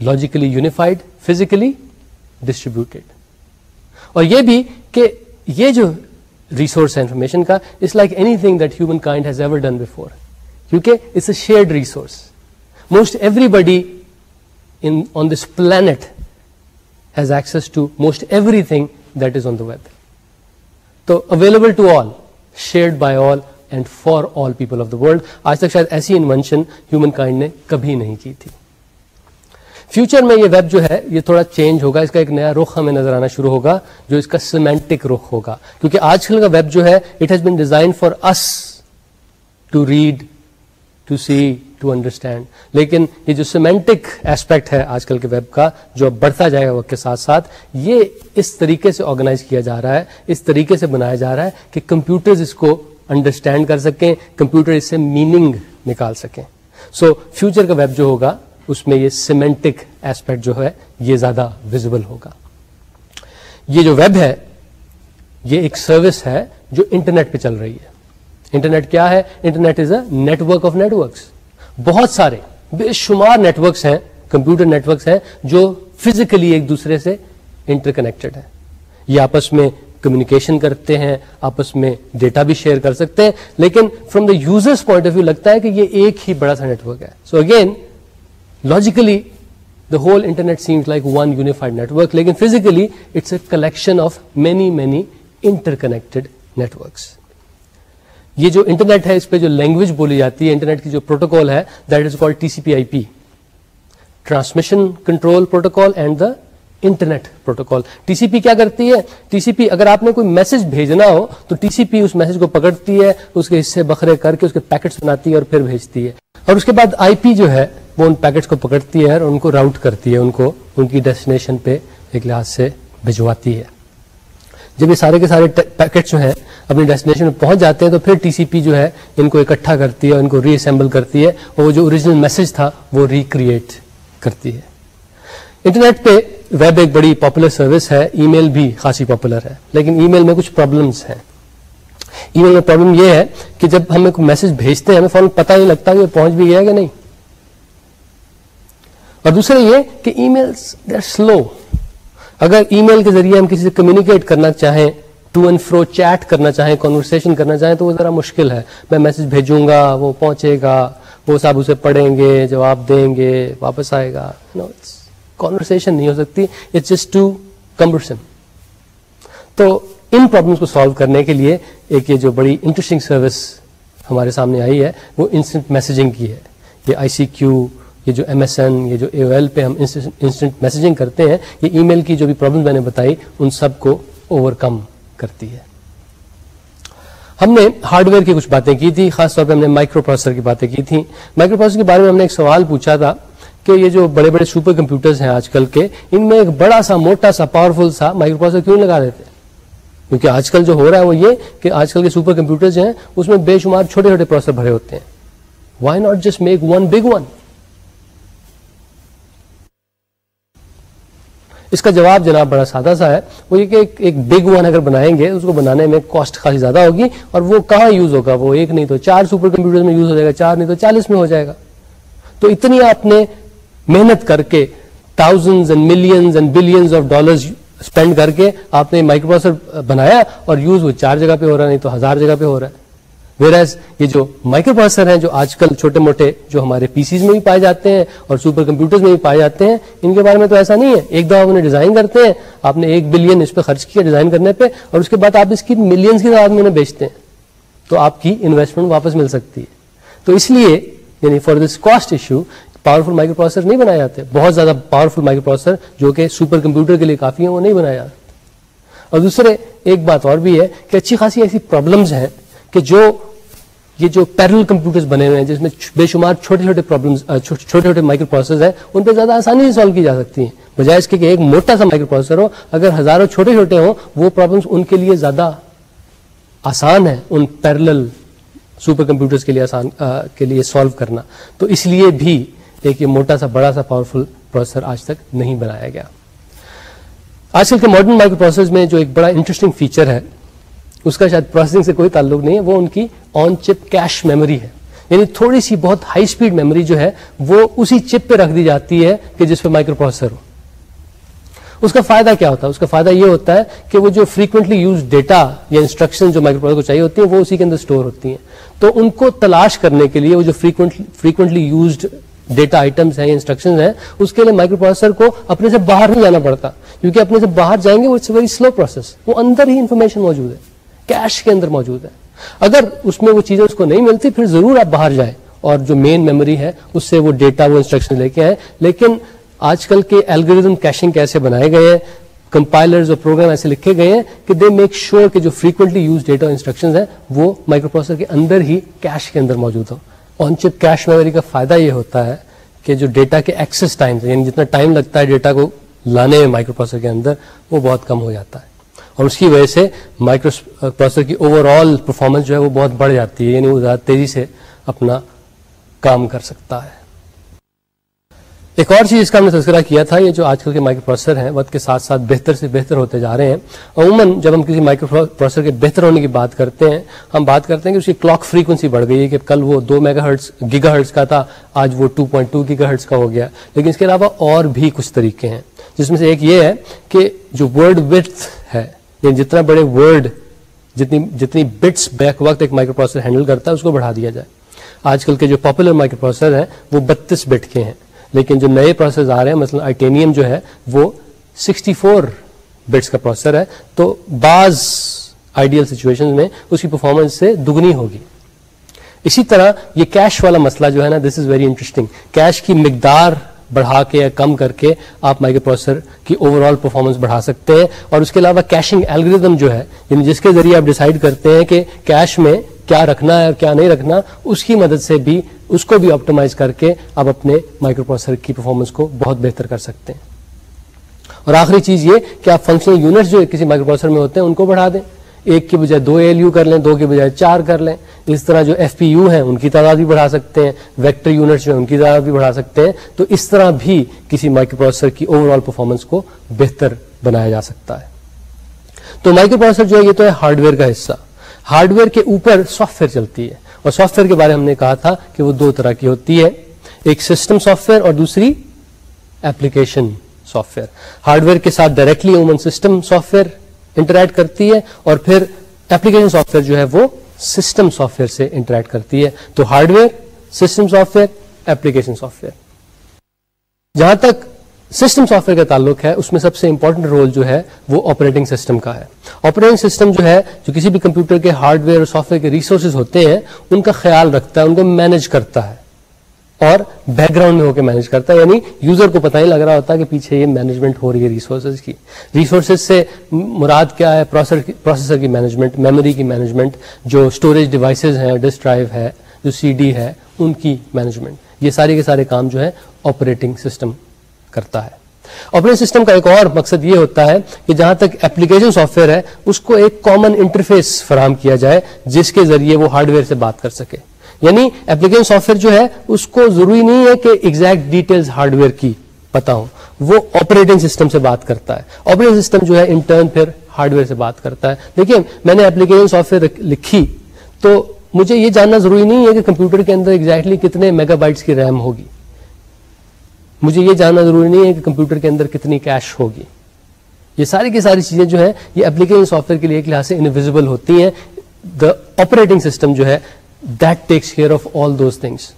logically unified physically distributed اور یہ بھی کہ یہ جو ریسورس ہے انفارمیشن کا it's like anything that humankind has ever done before کیونکہ it's a shared resource most everybody on this planet has access to most everything that is on the web تو available to all shared by all and for all people of the world آج تک شاید ایسی انوینشن ہیومن کائنڈ نے کبھی نہیں کی تھی. فیوچر میں یہ ویب جو ہے یہ تھوڑا چینج ہوگا اس کا ایک نیا رخ ہمیں نظر آنا شروع ہوگا جو اس کا سیمینٹک رخ ہوگا۔ کیونکہ آج کل کا ویب جو ہے it has been designed for us to read to see to understand لیکن یہ جو سیمینٹک ایسپیکٹ ہے آج کل کے ویب کا جو اب بڑھتا جائے گا وقت کے ساتھ ساتھ یہ اس طریقے سے آرگنائز کیا جا رہا ہے اس طریقے سے بنایا جا رہا ہے کہ کمپیوٹر اس کو انڈرسٹینڈ کر سکیں کمپیوٹر اس سے میننگ نکال سکیں۔ سو so, فیوچر کا ویب جو ہوگا اس میں یہ سیمنٹک ایسپیکٹ جو ہے، یہ زیادہ ویزیبل ہوگا. یہ جو ویب ہے، یہ ایک سروس ہے جو انٹرنیٹ پہ چل رہی ہے. انٹرنیٹ کیا ہے؟ Internet is a network of networks بہت سارے، بے شمار نیٹورکس ہیں کمپیوٹر نیٹورکس ہیں، جو فزیکلی ایک دوسرے سے انٹر کنیکٹڈ ہیں. یہ آپس میں کمیونیکیشن کرتے ہیں، آپس میں ڈیٹا بھی شیئر کر سکتے ہیں، لیکن from the user's point of view لگتا ہے کہ یہ ایک ہی بڑا سا نیٹورک ہے. So again logically the whole internet seems like one unified network لیکن physically it's a collection of many many interconnected networks یہ جو انٹرنیٹ ہے، اس پہ جو لینگویج بولی جاتی ہے انٹرنیٹ کی جو پروٹوکال ہے that is call T C P I P transmission control protocol and the internet protocol T C P کیا کرتی ہے؟ ٹی سی پی اگر آپ نے کوئی میسج بھیجنا ہو، تو ٹی سی پی اس میسج کو پکڑتی ہے، اس کے حصے بکھرے کر کے اس کے پیکٹس بناتی ہے اور پھر بھیجتی ہے۔ اور اس کے بعد آئی پی جو ہے وہ ان پیکٹس کو پکڑتی ہے اور ان کو راؤٹ کرتی ہے، ان کو ان کی ڈیسٹینیشن پہ ایک لحاظ سے بھجواتی ہے۔ جب یہ سارے کے سارے پیکٹ جو ہیں اپنی ڈیسٹینیشن میں پہنچ جاتے ہیں تو پھر ٹی سی پی جو ہے ان کو اکٹھا کرتی ہے ان کو ری اسمبل کرتی ہے اور وہ جو اوریجنل میسج تھا وہ ریکریٹ کرتی ہے۔ انٹرنیٹ پہ ویب ایک بڑی پاپولر سروس ہے ای میل بھی خاصی پاپولر ہے، لیکن ای میل میں کچھ پرابلمس ہیں۔ ای میل میں پرابلم یہ ہے کہ جب ہمیں کوئی میسج بھیجتے ہیں، ہمیں فوراً پتہ نہیں لگتا کہ وہ پہنچ بھی گیا کہ نہیں۔ اور دوسرا یہ کہ ای میل سلو اگر ای میل کے ذریعے ہم کسی سے کمیونیکیٹ کرنا چاہیں ٹو اینڈ فرو چیٹ کرنا چاہیں کانورسن کرنا چاہیں، تو وہ ذرا مشکل ہے. میں میسج بھیجوں گا، وہ پہنچے گا، وہ صاحب اسے پڑھیں گے، جواب دیں گے، واپس آئے گا. کانورسن نہیں ہو سکتی اٹس جسٹ ٹو کمبرسن تو ان پرابلمس کو سالو کرنے کے لیے ایک یہ جو بڑی انٹرسٹنگ سروس ہمارے سامنے آئی ہے، وہ انسٹنٹ میسجنگ کی ہے. یہ آئی سی کیو یہ جو ایم ایس این یہ جو اے او ایل پہ ہم انسٹنٹ میسجنگ کرتے ہیں، یہ ای میل کی جو بھی پرابلم میں نے بتائی، ان سب کو اوور کم کرتی ہے۔ ہم نے ہارڈ ویئر کی کچھ باتیں کی تھی، خاص طور پہ ہم نے مائکرو پروسیسر کی باتیں کی تھیں۔ مائکرو پروسیسر کے بارے میں ہم نے ایک سوال پوچھا تھا کہ یہ جو بڑے بڑے سپر کمپیوٹرز ہیں آج کل کے، ان میں ایک بڑا سا، موٹا سا پاورفل سا مائکرو پروسیسر کیوں لگا دیتے کیونکہ آج کل جو ہو رہا ہے وہ یہ کہ آج کل کے سپر کمپیوٹر جو ہیں، اس میں بے شمار چھوٹے چھوٹے پروسیسر بھرے ہوتے ہیں۔ Why not just make one big one اس کا جواب جناب بڑا سادہ سا ہے، وہ یہ کہ ایک بگ ون اگر بنائیں گے، اس کو بنانے میں کاسٹ کافی زیادہ ہوگی اور وہ کہاں یوز ہوگا؟ وہ ایک نہیں تو چار سپر کمپیوٹر میں یوز ہو جائے گا، چار نہیں تو چالیس میں ہو جائے گا۔ تو اتنی آپ نے محنت کر کے thousand and millions and billions of dollars spend کر کے آپ نے مائکرو پروسیسر بنایا اور یوز وہ چار جگہ پہ ہو رہا ہے، نہیں تو ہزار جگہ پہ ہو رہا ہے۔ ویئر یہ جو مائکرو پروسیسر ہیں، جو آج کل چھوٹے موٹے جو ہمارے پی سیز میں بھی پائے جاتے ہیں اور سپر کمپیوٹر میں بھی پائے جاتے ہیں، ان کے بارے میں تو ایسا نہیں ہے۔ ایک دفعہ انہیں ڈیزائن کرتے ہیں، آپ نے ایک بلین اس پہ خرچ کیا ڈیزائن کرنے پہ اور اس کے بعد آپ اس کی ملینس کی تعداد میں انہیں بیچتے ہیں۔ تو آپ کی انویسٹمنٹ واپس مل سکتی ہے۔ تو اس لیے یعنی for this cost issue powerful microprocessor نہیں بنائے جاتے۔ بہت زیادہ پاورفل مائکرو پروسیسر جو کہ سپر کمپیوٹر کے لیے کافی ہیں، وہ نہیں بنایا اور دوسرے، ایک بات اور بھی ہے کہ اچھی خاصی ایسی پرابلمز ہیں کہ جو یہ جو پیرل کمپیوٹر بنے ہوئے ہیں، جس میں بے شمار چھوٹے چھوٹے پرابلم چھوٹے چھوٹے مائکرو پروسیسر ہیں، ان پہ زیادہ آسانی سے سالو کی جا سکتی ہیں۔ بجائے اس کے کہ ایک موٹا سا مائکرو پروسیسر ہو، اگر ہزاروں چھوٹے چھوٹے ہوں، وہ پرابلمس ان کے لیے زیادہ آسان ہے ان پیرل سپر کمپیوٹرز کے لیے آسان کے لیے سالو کرنا۔ تو اس لیے بھی ایک یہ موٹا سا، بڑا سا پاورفل پروسیسر آج تک نہیں بنایا گیا۔ آج کل کے ماڈرن مائکرو پروسیسر میں جو ایک بڑا انٹرسٹنگ فیچر ہے اس کا شاید پروسیسنگ سے کوئی تعلق نہیں ہے، وہ ان کی آن چپ کیش میموری ہے۔ یعنی تھوڑی سی بہت ہائی اسپیڈ میموری جو ہے، وہ اسی چپ پہ رکھ دی جاتی ہے کہ جس پہ مائکرو پروسیسر ہو۔ اس کا فائدہ کیا ہوتا ہے؟ اس کا فائدہ یہ ہوتا ہے کہ وہ جو فریکوینٹلی یوز ڈیٹا یا انسٹرکشن جو مائکرو پروسیسر کو چاہیے ہوتی ہیں، وہ اسی کے اندر اسٹور ہوتی ہیں۔ تو ان کو تلاش کرنے کے لیے وہ جو فریکوینٹلی یوزڈ ڈیٹا آئٹمس ہیں یا انسٹرکشن ہیں، اس کے لیے مائکرو پروسیسر کو اپنے سے باہر نہیں جانا پڑتا۔ کیونکہ اپنے سے باہر جائیں گے، وہ اٹس ویری سلو پروسیس وہ اندر ہی انفارمیشن موجود ہے۔ کیش کے اندر موجود ہے۔ اگر اس میں وہ چیزیں اس کو نہیں ملتی، پھر ضرور آپ باہر جائیں۔ اور جو مین میموری ہے، اس سے وہ ڈیٹا وہ انسٹرکشن لے کے آئے لیکن آج کل کے الگوریزم کیشنگ کیسے بنائے گئے ہیں کمپائلرز اور پروگرام ایسے لکھے گئے ہیں کہ دے میک شیور کہ جو فریکوینٹلی یوز ڈیٹا انسٹرکشن ہیں، وہ مائکرو پروسیسر کے اندر ہی کیش کے اندر موجود ہو آن چپ کیش میموری کا فائدہ یہ ہوتا ہے کہ جو ڈیٹا کے ایکسس ٹائم یعنی جتنا ٹائم لگتا ہے ڈیٹا کو لانے میں مائکرو پروسیسر کے اندر، وہ بہت کم ہو جاتا ہے۔ اور اس کی وجہ سے مائکرو پروسیسر کی اوور آل پرفارمنس جو ہے وہ بہت بڑھ جاتی ہے یعنی وہ زیادہ تیزی سے اپنا کام کر سکتا ہے۔ ایک اور چیز اس کا ہم نے تذکرہ کیا تھا، یہ جو آج کل کے مائکرو پروسیسر ہیں، وقت کے ساتھ ساتھ بہتر سے بہتر ہوتے جا رہے ہیں۔ عموماً جب ہم کسی مائکرو پروسیسر کے بہتر ہونے کی بات کرتے ہیں، ہم بات کرتے ہیں کہ اس کی کلاک فریکوینسی بڑھ گئی ہے کہ کل وہ دو میگا ہرٹس گیگا ہرٹس کا تھا، آج وہ two point two gigahertz کا ہو گیا۔ لیکن اس کے علاوہ اور بھی کچھ طریقے ہیں۔ جس میں سے ایک یہ ہے کہ جو ورڈ وتھ ہے یعنی جتنا بڑے ورڈ جتنی جتنی بٹس بیک وقت ایک مائکرو پروسیسر ہینڈل کرتا ہے، اس کو بڑھا دیا جائے۔ آج کل کے جو پاپولر مائکرو پروسیسر ہیں، وہ بتیس بٹ کے ہیں۔ لیکن جو نئے پروسیسر آ رہے ہیں، مثلا آئیٹینیم جو ہے، وہ سکسٹی فور بٹس کا پروسیسر ہے۔ تو بعض آئیڈیل سچویشن میں اس کی پرفارمنس سے دگنی ہوگی۔ اسی طرح یہ کیش والا مسئلہ جو ہے نا this is very interesting cache کی مقدار بڑھا کے یا کم کر کے آپ مائکرو پروسیسر کی اوور آل پرفارمنس بڑھا سکتے ہیں اور اس کے علاوہ کیشنگ الگریدم جو ہے یعنی جس کے ذریعے آپ ڈیسائیڈ کرتے ہیں کہ کیش میں کیا رکھنا ہے اور کیا نہیں رکھنا، اس کی مدد سے بھی، اس کو بھی آپٹمائز کر کے آپ اپنے مائکرو پروسیسر کی پرفارمنس کو بہت بہتر کر سکتے ہیں۔ اور آخری چیز یہ کہ آپ فنکشنل یونٹس جو کسی مائکرو پروسیسر میں ہوتے ہیں، ان کو بڑھا دیں۔ ایک کی بجائے دو ایل یو کر لیں، دو کے بجائے چار کر لیں۔ اس طرح جو ایف پی یو ہیں، ان کی تعداد بھی بڑھا سکتے ہیں۔ ویکٹر یونٹس جو ہیں، ان کی تعداد بھی بڑھا سکتے ہیں۔ تو اس طرح بھی کسی مائکرو پروسیسر کی اوور آل پرفارمنس کو بہتر بنایا جا سکتا ہے۔ تو مائکرو پروسیسر جو ہے، یہ تو ہے ہارڈ ویئر کا حصہ۔ ہارڈ ویئر کے اوپر سافٹ ویئر چلتی ہے۔ اور سافٹ ویئر کے بارے میں ہم نے کہا تھا کہ وہ دو طرح کی ہوتی ہے۔ ایک سسٹم سافٹ ویئر اور دوسری application software hardware کے ساتھ ڈائریکٹلی عموماً سسٹم سافٹ ویئر انٹریکٹ کرتی ہے اور پھر ایپلیکیشن سافٹ ویئر جو ہے وہ سسٹم سافٹ ویئر سے انٹریکٹ کرتی ہے۔ تو hardware system software application software جہاں تک سسٹم سافٹ ویئر کا تعلق ہے، اس میں سب سے امپورٹنٹ رول جو ہے وہ آپریٹنگ سسٹم کا ہے۔ آپریٹنگ سسٹم جو ہے، جو کسی بھی کمپیوٹر کے ہارڈ ویئر اور سافٹ ویئر کے ریسورسز ہوتے ہیں، ان کا خیال رکھتا ہے، ان کو مینج کرتا ہے۔ اور بیک گراؤنڈ میں ہو کے مینج کرتا ہے. یعنی یوزر کو پتہ ہی لگ رہا ہوتا ہے کہ پیچھے یہ مینجمنٹ ہو رہی ہے ریسورسز کی. ریسورسز سے مراد کیا ہے؟ پروسیسر کی مینجمنٹ میموری کی مینجمنٹ جو اسٹوریج ڈیوائسز ہیں ڈسک ڈرائیو ہے، جو سی ڈی ہے، ان کی مینجمنٹ یہ سارے کے سارے کام جو ہے آپریٹنگ سسٹم کرتا ہے. آپریٹنگ سسٹم کا ایک اور مقصد یہ ہوتا ہے کہ جہاں تک اپلیکیشن سافٹ ویئر ہے، اس کو ایک کامن انٹرفیس فراہم کیا جائے، جس کے ذریعے وہ ہارڈ ویئر سے بات کر سکے. یعنی اپلیکیشن سافٹ ویئر جو ہے، اس کو ضروری نہیں ہے کہ ایگزیکٹ ڈیٹیلز ہارڈ ویئر کی پتا ہو وہ آپریٹنگ سسٹم سے بات کرتا ہے۔ آپریٹنگ سسٹم جو ہے انٹرن پھر ہارڈ ویئر سے بات کرتا ہے۔ دیکھیے، میں نے اپلیکیشن سافٹ ویئر لکھی تو مجھے یہ جاننا ضروری نہیں ہے کہ کمپیوٹر کے اندر ایگزیکٹلی کتنے میگا بائٹس کی ریم ہوگی۔ مجھے یہ جاننا ضروری نہیں ہے کہ کمپیوٹر کے اندر کتنی کیش ہوگی۔ یہ ساری کی ساری چیزیں جو ہیں، یہ اپلیکیشن سافٹ ویئر کے لیے ایک لحاظ سے انویزبل ہوتی ہیں۔ دا آپریٹنگ سسٹم جو ہے that takes care of all those things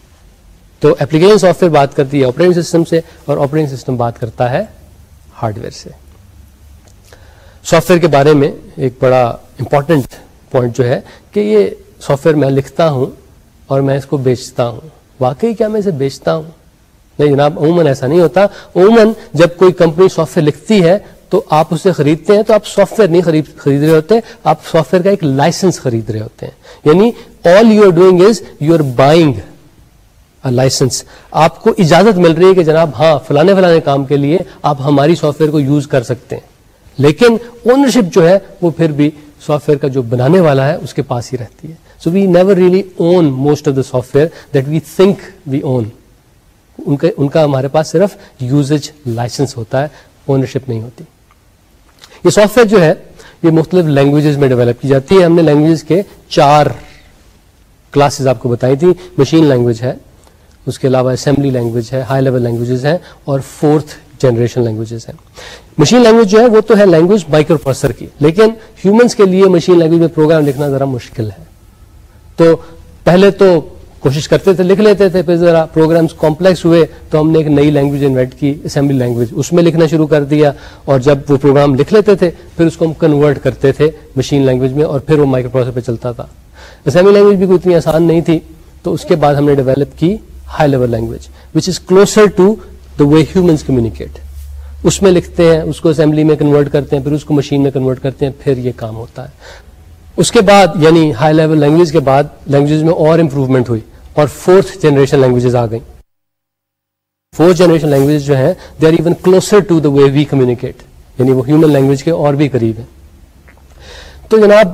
تو اپلیکیشن سافٹ ویئر بات کرتی ہے آپریٹنگ سسٹم سے اور آپریٹنگ سسٹم بات کرتا ہے ہارڈ ویئر سے۔ سافٹ ویئر کے بارے میں ایک بڑا امپورٹنٹ پوائنٹ جو ہے کہ یہ سافٹ ویئر میں لکھتا ہوں اور میں اس کو بیچتا ہوں۔ واقعی کیا میں اسے بیچتا ہوں؟ نہیں جناب، عموماً ایسا نہیں ہوتا۔ عموماً جب کوئی کمپنی سافٹ ویئر لکھتی ہے تو آپ اسے خریدتے ہیں تو آپ سافٹ ویئر نہیں خرید خرید رہے ہوتے، آپ سافٹ ویئر کا ایک لائسنس خرید رہے ہوتے ہیں۔ یعنی all you are doing is you are buying license آپ کو اجازت مل رہی ہے کہ جناب ہاں فلانے فلانے کام کے لیے آپ ہماری سافٹ ویئر کو یوز کر سکتے ہیں۔ لیکن اونرشپ جو ہے، وہ پھر بھی سافٹ ویئر کا جو بنانے والا ہے، اس کے پاس ہی رہتی ہے۔ So we never really own most of the software that we think we own ان کا ہمارے پاس صرف یوزج لائسنس ہوتا ہے اونرشپ نہیں ہوتی۔ یہ سافٹ ویئر جو ہے، یہ مختلف لینگویجز میں ڈیولپ کی جاتی ہے۔ ہم نے لینگویج کے چار کلاسز آپ کو بتائی تھی مشین لینگویج ہے، اس کے علاوہ اسمبلی لینگویج ہے ہائی لیول لینگویجز ہیں اور فورتھ جنریشن لینگویجز ہیں۔ مشین لینگویج جو ہے، وہ تو ہے لینگویج مائکرو پروسر کی۔ لیکن ہیومنس کے لیے مشین لینگویج میں پروگرام لکھنا ذرا مشکل ہے۔ تو پہلے تو کوشش کرتے تھے، لکھ لیتے تھے، پھر ذرا پروگرامس کمپلیکس ہوئے تو ہم نے ایک نئی لینگویج انویٹ کی اسمبلی لینگویج اس میں لکھنا شروع کر دیا اور جب وہ پروگرام لکھ لیتے تھے، پھر اس کو ہم کنورٹ کرتے تھے مشین لینگویج میں اور پھر وہ مائکرو پروسیسر پہ چلتا تھا۔ اسمبلی لینگویج بھی کوئی اتنی آسان نہیں تھی، تو اس کے بعد ہم نے ڈیولپ کی high level language which is closer to the way humans communicate اس میں لکھتے ہیں، اس کو اسمبلی میں کنورٹ کرتے ہیں، پھر اس کو مشین میں کنورٹ کرتے ہیں، پھر یہ کام ہوتا ہے۔ اس کے بعد یعنی ہائی لیول لینگویج کے بعد لینگویج میں اور امپروومنٹ ہوئی اور فورتھ جنریشن لینگویجز آ گئی فورتھ جنریشن لینگویج جو ہے they are even closer to the way we communicate یعنی وہ ہیومن لینگویج کے اور بھی قریب ہے تو جناب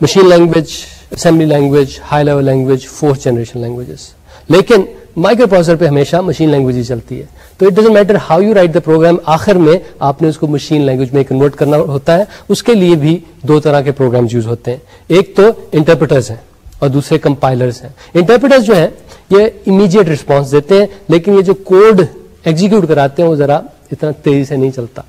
machine language assembly language high level language fourth generation languages لیکن مائکرو پروسیسر پہ ہمیشہ مشین لینگویج ہی چلتی ہے۔ تو it doesn't matter how you write the program آخر میں آپ نے اس کو مشین لینگویج میں کنورٹ کرنا ہوتا ہے۔ اس کے لیے بھی دو طرح کے پروگرام یوز ہوتے ہیں۔ ایک تو انٹرپریٹرز ہیں اور دوسرے کمپائلرز ہیں۔ انٹرپریٹرز جو ہیں، یہ امیجیٹ رسپانس دیتے ہیں، لیکن یہ جو کوڈ ایگزیکیوٹ کراتے ہیں، وہ ذرا اتنا تیزی سے نہیں چلتا۔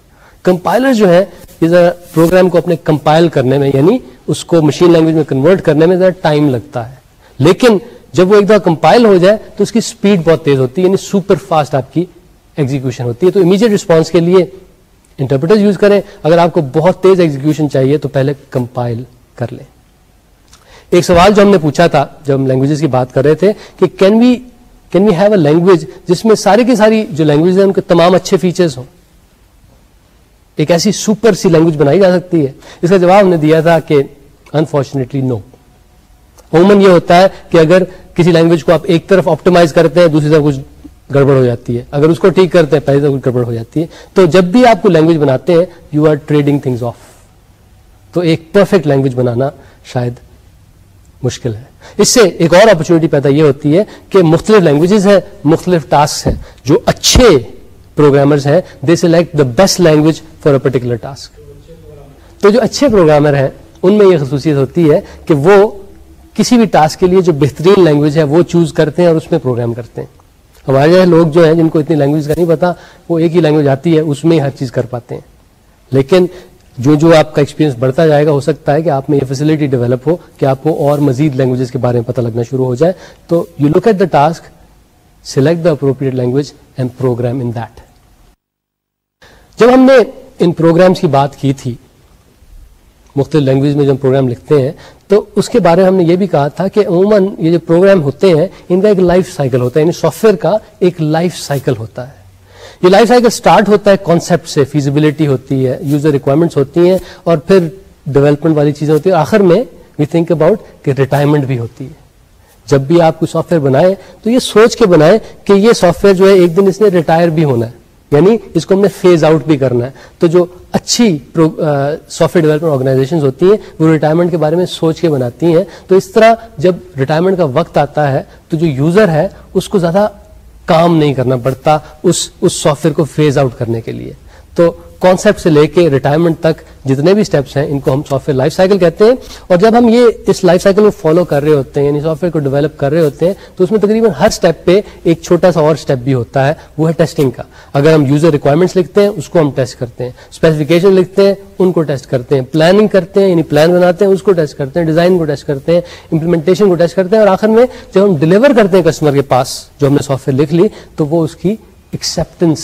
کمپائلر جو ہے یہ ذرا پروگرام کو اپنے کمپائل کرنے میں یعنی اس کو مشین لینگویج میں کنورٹ کرنے میں ذرا ٹائم لگتا ہے۔ لیکن جب وہ ایک دفعہ کمپائل ہو جائے تو اس کی اسپیڈ بہت تیز ہوتی ہے یعنی سپر فاسٹ آپ کی ایگزیکشن ہوتی ہے۔ تو امیجیٹ رسپانس کے لیے انٹرپریٹر یوز کریں۔ اگر آپ کو بہت تیز ایگزیکشن چاہیے تو پہلے کمپائل کر لیں۔ ایک سوال جو ہم نے پوچھا تھا، جب ہم لینگویجز کی بات کر رہے تھے کہ can we can we have a language جس میں ساری کی ساری جو لینگویج ہیں، ان کے تمام اچھے فیچرز ہوں۔ ایک ایسی سپر سی لینگویج بنائی جا سکتی ہے۔ اس کا جواب ہم نے دیا تھا کہ انفارچونیٹلی نو عموماً یہ ہوتا ہے کہ اگر کسی لینگویج کو آپ ایک طرف آپٹیمائز کرتے ہیں، دوسری طرف کچھ گڑبڑ ہو جاتی ہے۔ اگر اس کو ٹھیک کرتے ہیں، پہلی طرف کچھ گڑبڑ ہو جاتی ہے۔ تو جب بھی آپ کو لینگویج بناتے ہیں you are trading things off تو ایک پرفیکٹ لینگویج بنانا شاید مشکل ہے۔ اس سے ایک اور اپرچونیٹی پیدا یہ ہوتی ہے کہ مختلف لینگویجز ہیں، مختلف ٹاسک ہیں۔ جو اچھے پروگرامرز ہیں they select the best language for a particular task تو جو اچھے پروگرامر ہیں، ان میں یہ خصوصیت ہوتی ہے کہ وہ کسی بھی ٹاسک کے لیے جو بہترین لینگویج ہے وہ چوز کرتے ہیں اور اس میں پروگرام کرتے ہیں۔ ہمارے یہاں لوگ جو ہیں جن کو اتنی لینگویج کا نہیں پتا، وہ ایک ہی لینگویج آتی ہے، اس میں ہی ہر چیز کر پاتے ہیں۔ لیکن جو جو آپ کا ایکسپیرینس بڑھتا جائے گا، ہو سکتا ہے کہ آپ میں یہ فیسلٹی ڈیولپ ہو کہ آپ کو اور مزید لینگویجز کے بارے میں پتہ لگنا شروع ہو جائے۔ تو you look at the task select the appropriate language and program in that جب ہم نے ان پروگرامس کی بات کی تھی مختلف لینگویج میں جو ہم پروگرام لکھتے ہیں، تو اس کے بارے میں ہم نے یہ بھی کہا تھا کہ عموماً یہ جو پروگرام ہوتے ہیں، ان کا ایک لائف سائیکل ہوتا ہے یعنی سافٹ ویئر کا ایک لائف سائیکل ہوتا ہے۔ یہ لائف سائیکل سٹارٹ ہوتا ہے کانسیپٹ سے فیزیبلٹی ہوتی ہے یوزر ریکوائرمنٹس ہوتی ہیں، اور پھر ڈیولپمنٹ والی چیزیں ہوتی ہیں۔ آخر میں وی تھنک اباؤٹ کہ ریٹائرمنٹ بھی ہوتی ہے۔ جب بھی آپ کوئی سافٹ ویئر بنائیں، تو یہ سوچ کے بنائیں کہ یہ سافٹ ویئر جو ہے، ایک دن اس نے ریٹائر بھی ہونا ہے۔ یعنی اس کو ہم نے فیز آؤٹ بھی کرنا ہے۔ تو جو اچھی سافٹ ویئر ڈیولپمنٹ آرگنائزیشن ہوتی ہیں، وہ ریٹائرمنٹ کے بارے میں سوچ کے بناتی ہیں۔ تو اس طرح جب ریٹائرمنٹ کا وقت آتا ہے، تو جو یوزر ہے، اس کو زیادہ کام نہیں کرنا پڑتا، اس سافٹ ویئر کو فیز آؤٹ کرنے کے لیے۔ تو کانسیپٹ سے لے کے ریٹائرمنٹ تک جتنے بھی اسٹیپس ہیں، ان کو ہم سافٹ ویئر لائف سائیکل کہتے ہیں۔ اور جب ہم یہ اس لائف سائیکل کو فالو کر رہے ہوتے ہیں یعنی سافٹ ویئر کو ڈیولپ کر رہے ہوتے ہیں، تو اس میں تقریباً ہر اسٹیپ پہ ایک چھوٹا سا اور اسٹیپ بھی ہوتا ہے، وہ ہے ٹیسٹنگ کا۔ اگر ہم یوزر ریکوائرمنٹس لکھتے ہیں، اس کو ہم ٹیسٹ کرتے ہیں۔ اسپیسیفکیشن لکھتے ہیں، ان کو ٹیسٹ کرتے ہیں۔ پلاننگ کرتے ہیں یعنی پلان بناتے ہیں، اس کو ٹیسٹ کرتے ہیں۔ ڈیزائن کو ٹیسٹ کرتے ہیں امپلیمنٹیشن کو ٹیسٹ کرتے ہیں۔ اور آخر میں جب ہم ڈلیور کرتے ہیں کسٹمر کے پاس، جو ہم نے سافٹ ویئر لکھ لی، تو وہ اس کی ایکسپٹینس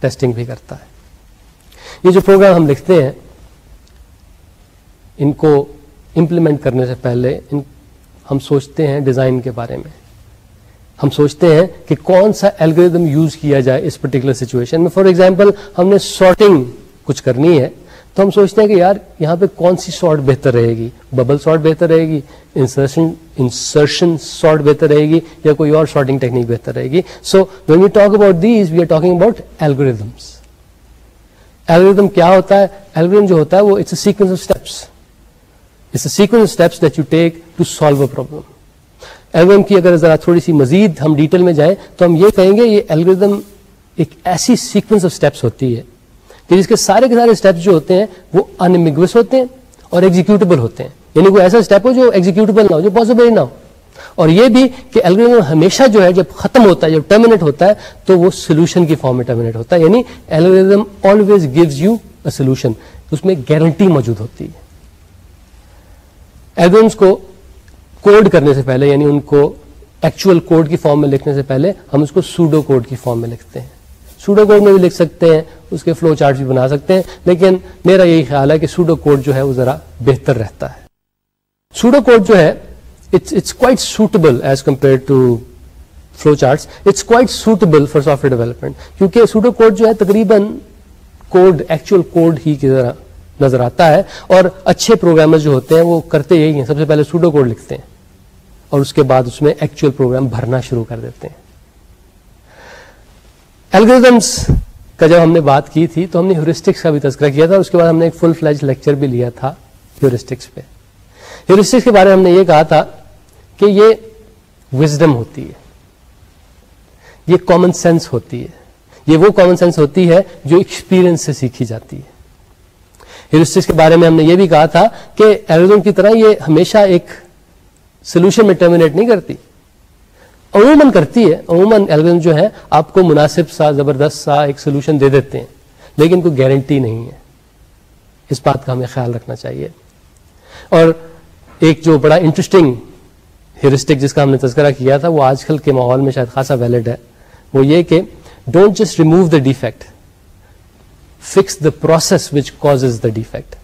ٹیسٹنگ بھی کرتا ہے۔ یہ جو پروگرام ہم لکھتے ہیں، ان کو امپلیمنٹ کرنے سے پہلے ان، ہم سوچتے ہیں ڈیزائن کے بارے میں۔ ہم سوچتے ہیں کہ کون سا الگریدم یوز کیا جائے اس پرٹیکولر سچویشن میں۔ فار ایگزامپل ہم نے سارٹنگ کچھ کرنی ہے، تو ہم سوچتے ہیں کہ یار، یہاں پہ کون سی سارٹ بہتر رہے گی؟ ببل سارٹ بہتر رہے گی؟ انسرشن انسرشن سارٹ بہتر رہے گی؟ یا کوئی اور شارٹنگ ٹیکنیک بہتر رہے گی؟ So when you talk about these we are talking about algorithms algorithm کیا ہوتا ہے الگریدم جو ہوتا ہے وہ it's a sequence of steps it's a sequence steps that you take to solve a problem algorithm کی اگر ذرا تھوڑی سی مزید ہم ڈیٹیل میں جائیں تو ہم یہ کہیں گے یہ الگریدم ایک ایسی سیکوینس آف اسٹیپس ہوتی ہے کہ جس کے سارے کے سارے اسٹیپس جو ہوتے ہیں وہ انمیگوس ہوتے ہیں اور ایگزیکیوٹیبل ہوتے ہیں یعنی کوئی ایسا اسٹیپ ہو جو ایگزیکیوٹیبل نہ ہو جو پاسبل نہ ہو اور یہ بھی کہ الگریدم ہمیشہ جو ہے جب ختم ہوتا ہے، جب ٹرمینیٹ ہوتا ہے، تو وہ سولوشن کی فارم میں ٹرمینیٹ ہوتا ہے یعنی algorithm always gives you a solution اس میں گارنٹی موجود ہوتی ہے۔ الگریدمس کو کوڈ کرنے سے پہلے یعنی ان کو ایکچوئل کوڈ کی فارم میں لکھنے سے پہلے، ہم اس کو سوڈو کوڈ کی فارم میں لکھتے ہیں۔ سوڈو کوڈ میں بھی لکھ سکتے ہیں، اس کے فلو چارٹ بھی بنا سکتے ہیں، لیکن میرا یہی خیال ہے کہ سوڈو کوڈ جو ہے وہ ذرا بہتر رہتا ہے۔ سوڈو کوڈ جو ہے it's quite suitable as compare to flow charts it's quite suitable for software development کیونکہ سوڈو کوڈ جو ہے تقریباً کوڈ ایکچوئل کوڈ ہی کی طرح نظر آتا ہے اور اچھے پروگرامر جو ہوتے ہیں وہ کرتے یہی ہیں سب سے پہلے سوڈو کوڈ لکھتے ہیں اور اس کے بعد اس میں ایکچوئل پروگرام بھرنا شروع کر دیتے ہیں الگریزمس کا جب ہم نے بات کی تھی تو ہم نے ہیورسٹکس کا بھی تذکرہ کیا تھا اس کے بعد ہم نے ایک فل فلیج لیکچر بھی لیا تھا ہیورسٹکس پہ ہیورسٹکس کے بارے میں ہم نے یہ کہا تھا کہ یہ وزڈم ہوتی ہے۔ یہ کامن سینس ہوتی ہے۔ یہ وہ کامن سینس ہوتی ہے جو ایکسپیرئنس سے سیکھی جاتی ہے۔ ہیورسٹکس کے بارے میں ہم نے یہ بھی کہا تھا کہ ایلوزم کی طرح یہ ہمیشہ ایک سولوشن میں ٹرمینیٹ نہیں کرتی۔ عموماً کرتی ہے۔ عموماً ایلوزم جو ہے آپ کو مناسب سا، زبردست سا ایک سولوشن دے دیتے ہیں، لیکن کوئی گارنٹی نہیں ہے۔ اس بات کا ہمیں خیال رکھنا چاہیے۔ اور ایک جو بڑا انٹرسٹنگ ہیورسٹک جس کا ہم نے تذکرہ کیا تھا، وہ آج کل کے ماحول میں شاید خاصا ویلڈ ہے۔ وہ یہ کہ don't just remove the defect fix the process which cause the defect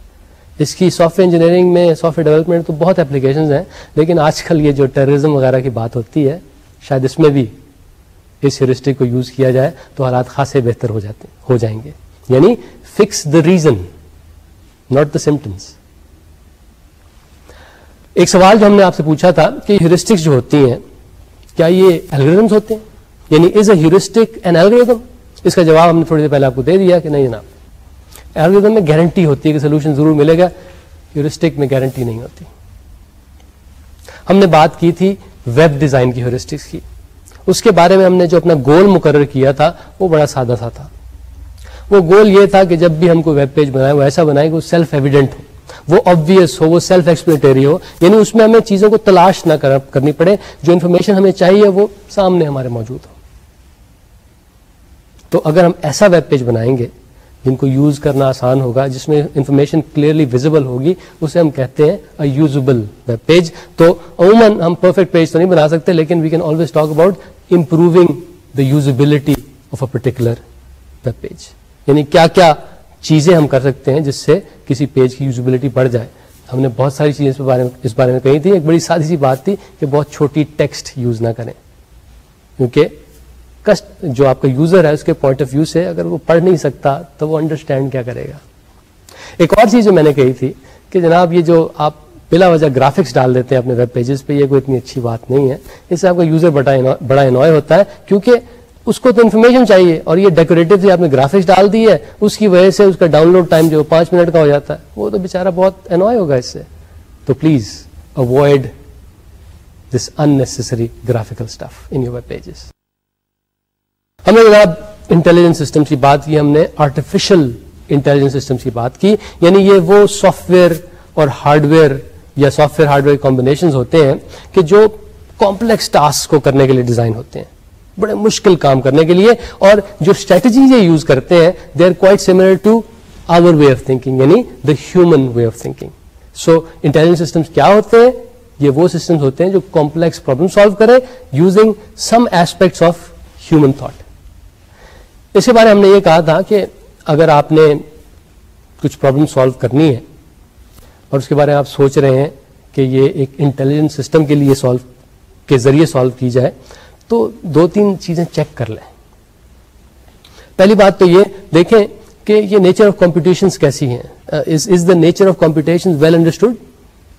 اس کی سافٹ ویئر انجینئرنگ میں سافٹ ویئر ڈیولپمنٹ تو بہت اپلیکیشن ہیں، لیکن آج کل یہ جو ٹیررزم وغیرہ کی بات ہوتی ہے، شاید اس میں بھی اس ہیورسٹک کو یوز کیا جائے تو حالات خاصے بہتر ہو جاتے، ہو جائیں گے۔ یعنی fix the reason not the symptoms ایک سوال جو ہم نے آپ سے پوچھا تھا کہ ہیورسٹکس جو ہوتی ہیں، کیا یہ الگریدمس ہوتے ہیں؟ یعنی is a heuristic an algorithm اس کا جواب ہم نے تھوڑی دیر پہلے آپ کو دے دیا کہ نہیں جناب۔ الگریدم میں گارنٹی ہوتی ہے کہ سولوشن ضرور ملے گا ہیورسٹک میں گارنٹی نہیں ہوتی۔ ہم نے بات کی تھی ویب ڈیزائن کی ہیورسٹکس کی۔ اس کے بارے میں ہم نے جو اپنا گول مقرر کیا تھا، وہ بڑا سادہ سا تھا۔ وہ گول یہ تھا کہ جب بھی ہم کو ویب پیج بنائے وہ ایسا بنائے کہ وہ سیلف ایویڈنٹ ہو۔ وہ آبویس ہو، وہ سیلف ایکسپلیٹری ہو یعنی اس میں ہمیں چیزوں کو تلاش نہ کرنی پڑے، جو انفارمیشن ہمیں چاہیے وہ سامنے ہمارے موجود ہو۔ تو اگر ہم ایسا ویب پیج بنائیں گے جن کو یوز کرنا آسان ہوگا، جس میں انفارمیشن کلیئرلی ویزیبل ہوگی، اسے ہم کہتے ہیں یوزبل ویب پیج تو عموماً ہم پرفیکٹ پیج تو نہیں بنا سکتے، لیکن we can always talk about improving the usability of a particular web page یعنی کیا کیا چیزیں ہم کر سکتے ہیں جس سے کسی پیج کی یوزبلٹی بڑھ جائے۔ ہم نے بہت ساری چیزیں اس بارے میں اس بارے میں کہی تھی۔ ایک بڑی سادی سی بات تھی کہ بہت چھوٹی ٹیکسٹ یوز نہ کریں۔ کیونکہ کسٹ جو آپ کا یوزر ہے اس کے پوائنٹ آف ویو سے اگر وہ پڑھ نہیں سکتا تو وہ انڈرسٹینڈ کیا کرے گا۔ ایک اور چیز جو میں نے کہی تھی کہ جناب یہ جو آپ بلا وجہ گرافکس ڈال دیتے ہیں اپنے ویب پیجز پہ، یہ کوئی اتنی اچھی بات نہیں ہے۔ اس سے آپ کا یوزر بڑا انوائے ہوتا ہے کیونکہ اس کو تو انفارمیشن چاہیے اور یہ ڈیکوریٹو آپ نے گرافکس ڈال دی ہے، اس کی وجہ سے اس کا ڈاؤن لوڈ ٹائم جو پانچ منٹ کا ہو جاتا ہے۔ وہ تو بےچارا بہت انوائے ہوگا اس سے۔ تو please avoid this unnecessary graphical stuff in your web pages ہم نے جناب انٹیلیجنس سسٹم کی بات کی، ہم نے آرٹیفیشل انٹیلیجنس سسٹم کی بات کی۔ یعنی یہ وہ سافٹ ویئر اور ہارڈ ویئر یا software hardware combination ہوتے ہیں کہ جو کمپلیکس ٹاسک کو کرنے کے لیے ڈیزائن ہوتے ہیں۔ بڑے مشکل کام کرنے کے لیے اور جو اسٹریٹجیز یہ یوز کرتے ہیں they are quite similar to our way of thinking یعنی the human way of thinking so intelligence system کیا ہوتے ہیں؟ یہ وہ سسٹم ہوتے ہیں جو کمپلیکس پرابلم سالو کرے using some aspects of human thought اس کے بارے ہم نے یہ کہا تھا کہ اگر آپ نے کچھ پرابلم سالو کرنی ہے اور اس کے بارے میں آپ سوچ رہے ہیں کہ یہ ایک انٹیلیجنٹ سسٹم کے لیے سالو کے ذریعے سالو کی جائے تو دو تین چیزیں چیک کر لیں۔ پہلی بات تو یہ، دیکھیں کہ یہ نیچر آف کمپٹیشن کیسی ہیں۔ Is the nature of competition well understood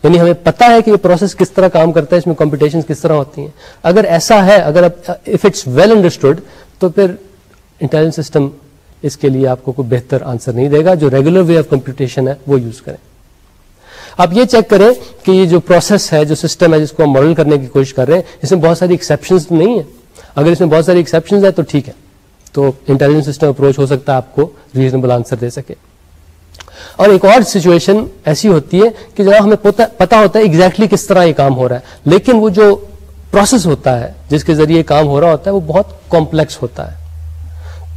یعنی ہمیں پتا ہے کہ یہ پروسیس کس طرح کام کرتا ہے، اس میں کمپٹیشن کس طرح ہوتی ہیں۔ اگر ایسا ہے، اگر اف اٹس ویل انڈرسٹوڈ تو پھر انٹیلیجنس سسٹم اس کے لیے آپ کو کوئی بہتر آنسر نہیں دے گا۔ جو ریگولر وے آف کمپٹیشن ہے، وہ یوز کریں۔ آپ یہ چیک کریں کہ یہ جو پروسیس ہے، جو سسٹم ہے جس کو ہم ماڈل کرنے کی کوشش کر رہے ہیں، اس میں بہت ساری ایکسپشن نہیں ہے اگر اس میں بہت ساری ایکسپشن ہے تو ٹھیک ہے۔ تو انٹیلیجنس سسٹم اپروچ ہو سکتا ہے آپ کو ریزنبل آنسر دے سکے۔ اور ایک اور سچویشن ایسی ہوتی ہے کہ جب ہمیں پتا ہوتا ہے ایگزیکٹلی کس طرح یہ کام ہو رہا ہے۔ لیکن وہ جو پروسیس ہوتا ہے، جس کے ذریعے کام ہو رہا ہوتا ہے، وہ بہت کمپلیکس ہوتا ہے۔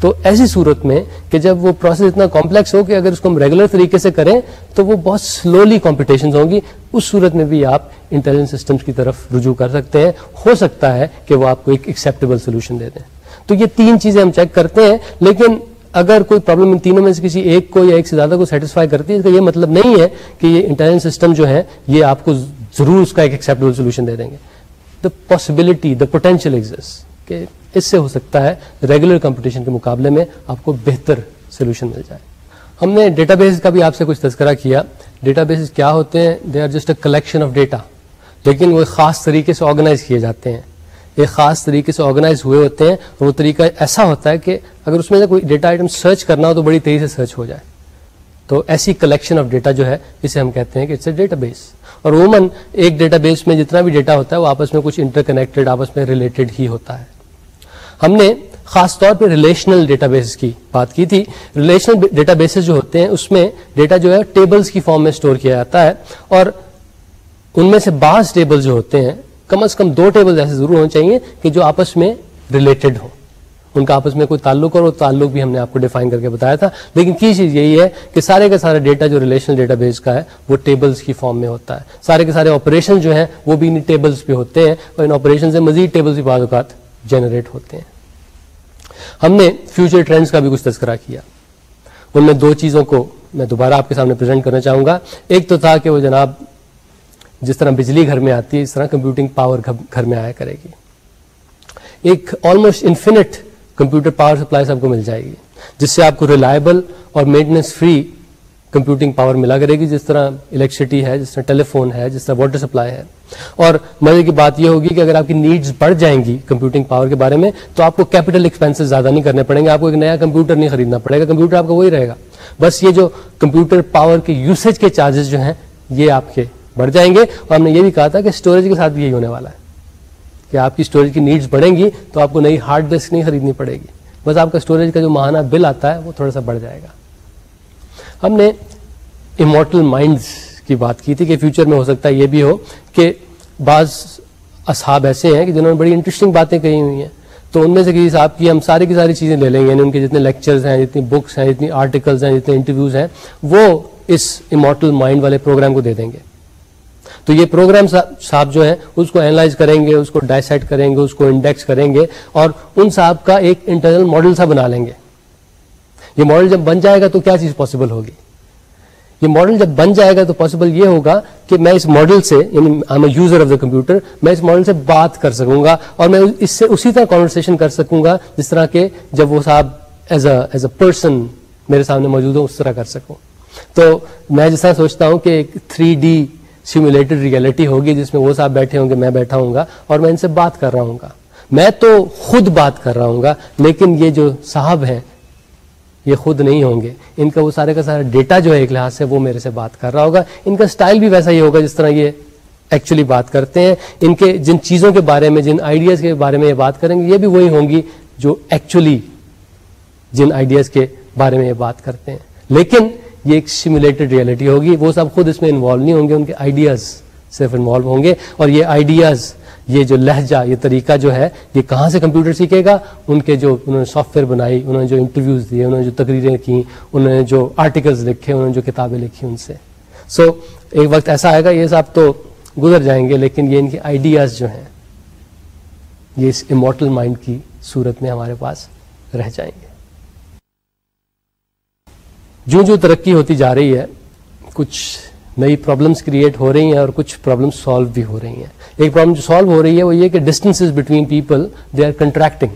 تو ایسی صورت میں کہ جب وہ پروسیس اتنا کمپلیکس ہو کہ اگر اس کو ہم ریگولر طریقے سے کریں تو وہ بہت سلولی کمپٹیشن ہوں گی۔ اس صورت میں بھی آپ انٹیلیجنس سسٹمس کی طرف رجوع کر سکتے ہیں۔ ہو سکتا ہے کہ وہ آپ کو ایک ایکسیپٹیبل سولوشن دے دیں۔ تو یہ تین چیزیں ہم چیک کرتے ہیں، لیکن اگر کوئی پرابلم ان تینوں میں سے کسی ایک کو یا ایک سے زیادہ کو سیٹسفائی کرتی ہے، اس کا یہ مطلب نہیں ہے کہ یہ انٹیلیجنس سسٹم جو ہے، یہ آپ کو ضرور اس کا ایک ایکسیپٹیبل سولوشن دے دیں گے۔ The possibility the potential exist کہ اس سے ہو سکتا ہے ریگولر کمپٹیشن کے مقابلے میں آپ کو بہتر سولوشن مل جائے۔ ہم نے ڈیٹا بیس کا بھی آپ سے کچھ تذکرہ کیا۔ ڈیٹا بیس کیا ہوتے ہیں؟ They are just a collection of data لیکن وہ خاص طریقے سے آرگنائز کیے جاتے ہیں۔ ایک خاص طریقے سے آرگنائز ہوئے ہوتے ہیں اور وہ طریقہ ایسا ہوتا ہے کہ اگر اس میں سے کوئی ڈیٹا آئٹم سرچ کرنا ہو تو بڑی تیزی سے سرچ ہو جائے۔ تو ایسی کلیکشن آف ڈیٹا جو ہے، اسے ہم کہتے ہیں کہ اٹس اے ڈیٹا بیس اور عموماً ایک ڈیٹا بیس میں جتنا بھی ڈیٹا ہوتا ہے، وہ آپس میں کچھ انٹر کنیکٹڈ آپس میں ریلیٹڈ ہی ہوتا ہے۔ ہم نے خاص طور پہ ریلیشنل ڈیٹا بیس کی بات کی تھی۔ ریلیشنل ڈیٹا بیسز جو ہوتے ہیں، اس میں ڈیٹا جو ہے ٹیبلز کی فارم میں اسٹور کیا جاتا ہے اور ان میں سے بعض ٹیبل جو ہوتے ہیں، کم از کم دو ٹیبل ایسے ضرور ہونے چاہیے کہ جو آپس میں ریلیٹڈ ہو ان کا آپس میں کوئی تعلق اور تعلق بھی ہم نے آپ کو ڈیفائن کر کے بتایا تھا۔ لیکن کی چیز یہی ہے کہ سارے کا سارا ڈیٹا جو ریلیشنل ڈیٹا بیس کا ہے، وہ ٹیبلز کی فارم میں ہوتا ہے۔ سارے کے سارے آپریشن جو ہیں، وہ بھی ان ٹیبلز پہ ہوتے ہیں۔ اور ان آپریشن سے مزید ٹیبلز بھی بعض اوقات جنریٹ ہوتے ہیں۔ ہم نے فیوچر ٹرینڈز کا بھی کچھ تذکرہ کیا۔ ان میں دو چیزوں کو میں دوبارہ آپ کے سامنے پریزنٹ کرنا چاہوں گا۔ ایک تو تھا کہ وہ جناب جس طرح بجلی گھر میں آتی ہے، اس طرح کمپیوٹنگ پاور گھر میں آیا کرے گی۔ ایک almost infinite computer power supply آپ کو مل جائے گی، جس سے آپ کو ریلائبل اور مینٹیننس فری کمپیوٹنگ پاور ملا کرے گی، جس طرح الیکٹریسٹی ہے، جس طرح ٹیلی فون ہے، جس طرح واٹر سپلائی ہے۔ اور مزے کی بات یہ ہوگی کہ اگر آپ کی نیڈز بڑھ جائیں گی کمپیوٹنگ پاور کے بارے میں، تو آپ کو کیپٹل ایکسپینس زیادہ نہیں کرنے پڑیں گے۔ آپ کو ایک نیا کمپیوٹر نہیں خریدنا پڑے گا۔ کمپیوٹر آپ کا وہی رہے گا۔ بس یہ جو کمپیوٹر پاور کے یوسیج کے چارجز جو ہیں، یہ آپ کے بڑھ جائیں گے۔ اور ہم نے یہ بھی کہا تھا کہ اسٹوریج کے ساتھ بھی یہی ہونے والا ہے۔ کہ آپ کی اسٹوریج کی نیڈز بڑھیں گی، تو آپ کو نئی ہارڈ ڈسک نہیں خریدنی پڑے گی۔ بس آپ کا اسٹوریج کا جو ماہانہ بل آتا ہے، وہ تھوڑا سا بڑھ جائے گا۔ ہم نے امورٹل مائنڈس کی بات کی تھی کہ فیوچر میں ہو سکتا ہے یہ بھی ہو کہ بعض اصحاب ایسے ہیں کہ جنہوں نے بڑی انٹرسٹنگ باتیں کہی ہوئی ہیں۔ تو ان میں سے کسی صاحب کی ہم ساری کی ساری چیزیں لے لیں گے یعنی ان کے جتنے لیکچرز ہیں، جتنی بکس ہیں، جتنی آرٹیکلز ہیں، جتنے انٹرویوز ہیں، وہ اس امورٹل مائنڈ والے پروگرام کو دے دیں گے۔ تو یہ پروگرام صاحب جو ہیں، اس کو اینالائز کریں گے، اس کو ڈائسائٹ کریں گے، اس کو انڈیکس کریں گے اور ان صاحب کا ایک انٹرنل ماڈل سا بنا لیں گے۔ یہ ماڈل جب بن جائے گا تو کیا چیز پاسبل ہوگی؟ یہ ماڈل جب بن جائے گا تو پاسبل یہ ہوگا کہ میں اس ماڈل سے یعنی یوزر آف دا کمپیوٹر میں اس ماڈل سے بات کر سکوں گا اور میں اس سے اسی طرح کانورسن کر سکوں گا جس طرح کہ جب وہ صاحب as a as a person میرے سامنے موجود ہو اس طرح کر سکوں۔ تو میں جس طرح سوچتا ہوں کہ ایک تھری ڈی سیمولیٹڈ ریئلٹی ہوگی جس میں وہ صاحب بیٹھے ہوں گے، میں بیٹھا ہوں گا اور میں ان سے بات کر رہا ہوں گا۔ میں تو خود بات کر رہا ہوں گا، لیکن یہ جو صاحب ہیں یہ خود نہیں ہوں گے۔ ان کا وہ سارے کا سارا ڈیٹا جو ہے ایک لحاظ سے وہ میرے سے بات کر رہا ہوگا۔ ان کا سٹائل بھی ویسا ہی ہوگا جس طرح یہ ایکچولی بات کرتے ہیں۔ ان کے جن چیزوں کے بارے میں، جن آئیڈیاز کے بارے میں یہ بات کریں گے، یہ بھی وہی ہوں گی جو ایکچولی جن آئیڈیاز کے بارے میں یہ بات کرتے ہیں۔ لیکن یہ ایک سیمولیٹڈ ریئلٹی ہوگی۔ وہ سب خود اس میں انوالو نہیں ہوں گے۔ ان کے آئیڈیاز صرف انوالو ہوں گے۔ اور یہ آئیڈیاز یہ جو لہجہ یہ طریقہ جو ہے یہ کہاں سے کمپیوٹر سیکھے گا؟ ان کے جو انہوں نے سافٹ ویئر بنائی انہوں نے جو انٹرویوز دیے انہوں نے جو تقریریں کی انہوں نے جو آرٹیکلز لکھے انہوں نے جو کتابیں لکھی ان سے۔ سو so, ایک وقت ایسا آئے گا یہ سب تو گزر جائیں گے لیکن یہ ان کے آئیڈیاز جو ہیں یہ اس امورٹل مائنڈ کی صورت میں ہمارے پاس رہ جائیں گے۔ جو جو ترقی ہوتی جا رہی ہے کچھ نئی پرابلمس کریٹ ہو رہی ہیں اور کچھ پرابلمس سالو بھی ہو رہی ہیں۔ ایک پرابلم جو سالو ہو رہی ہے وہ یہ کہ distance between people they are contracting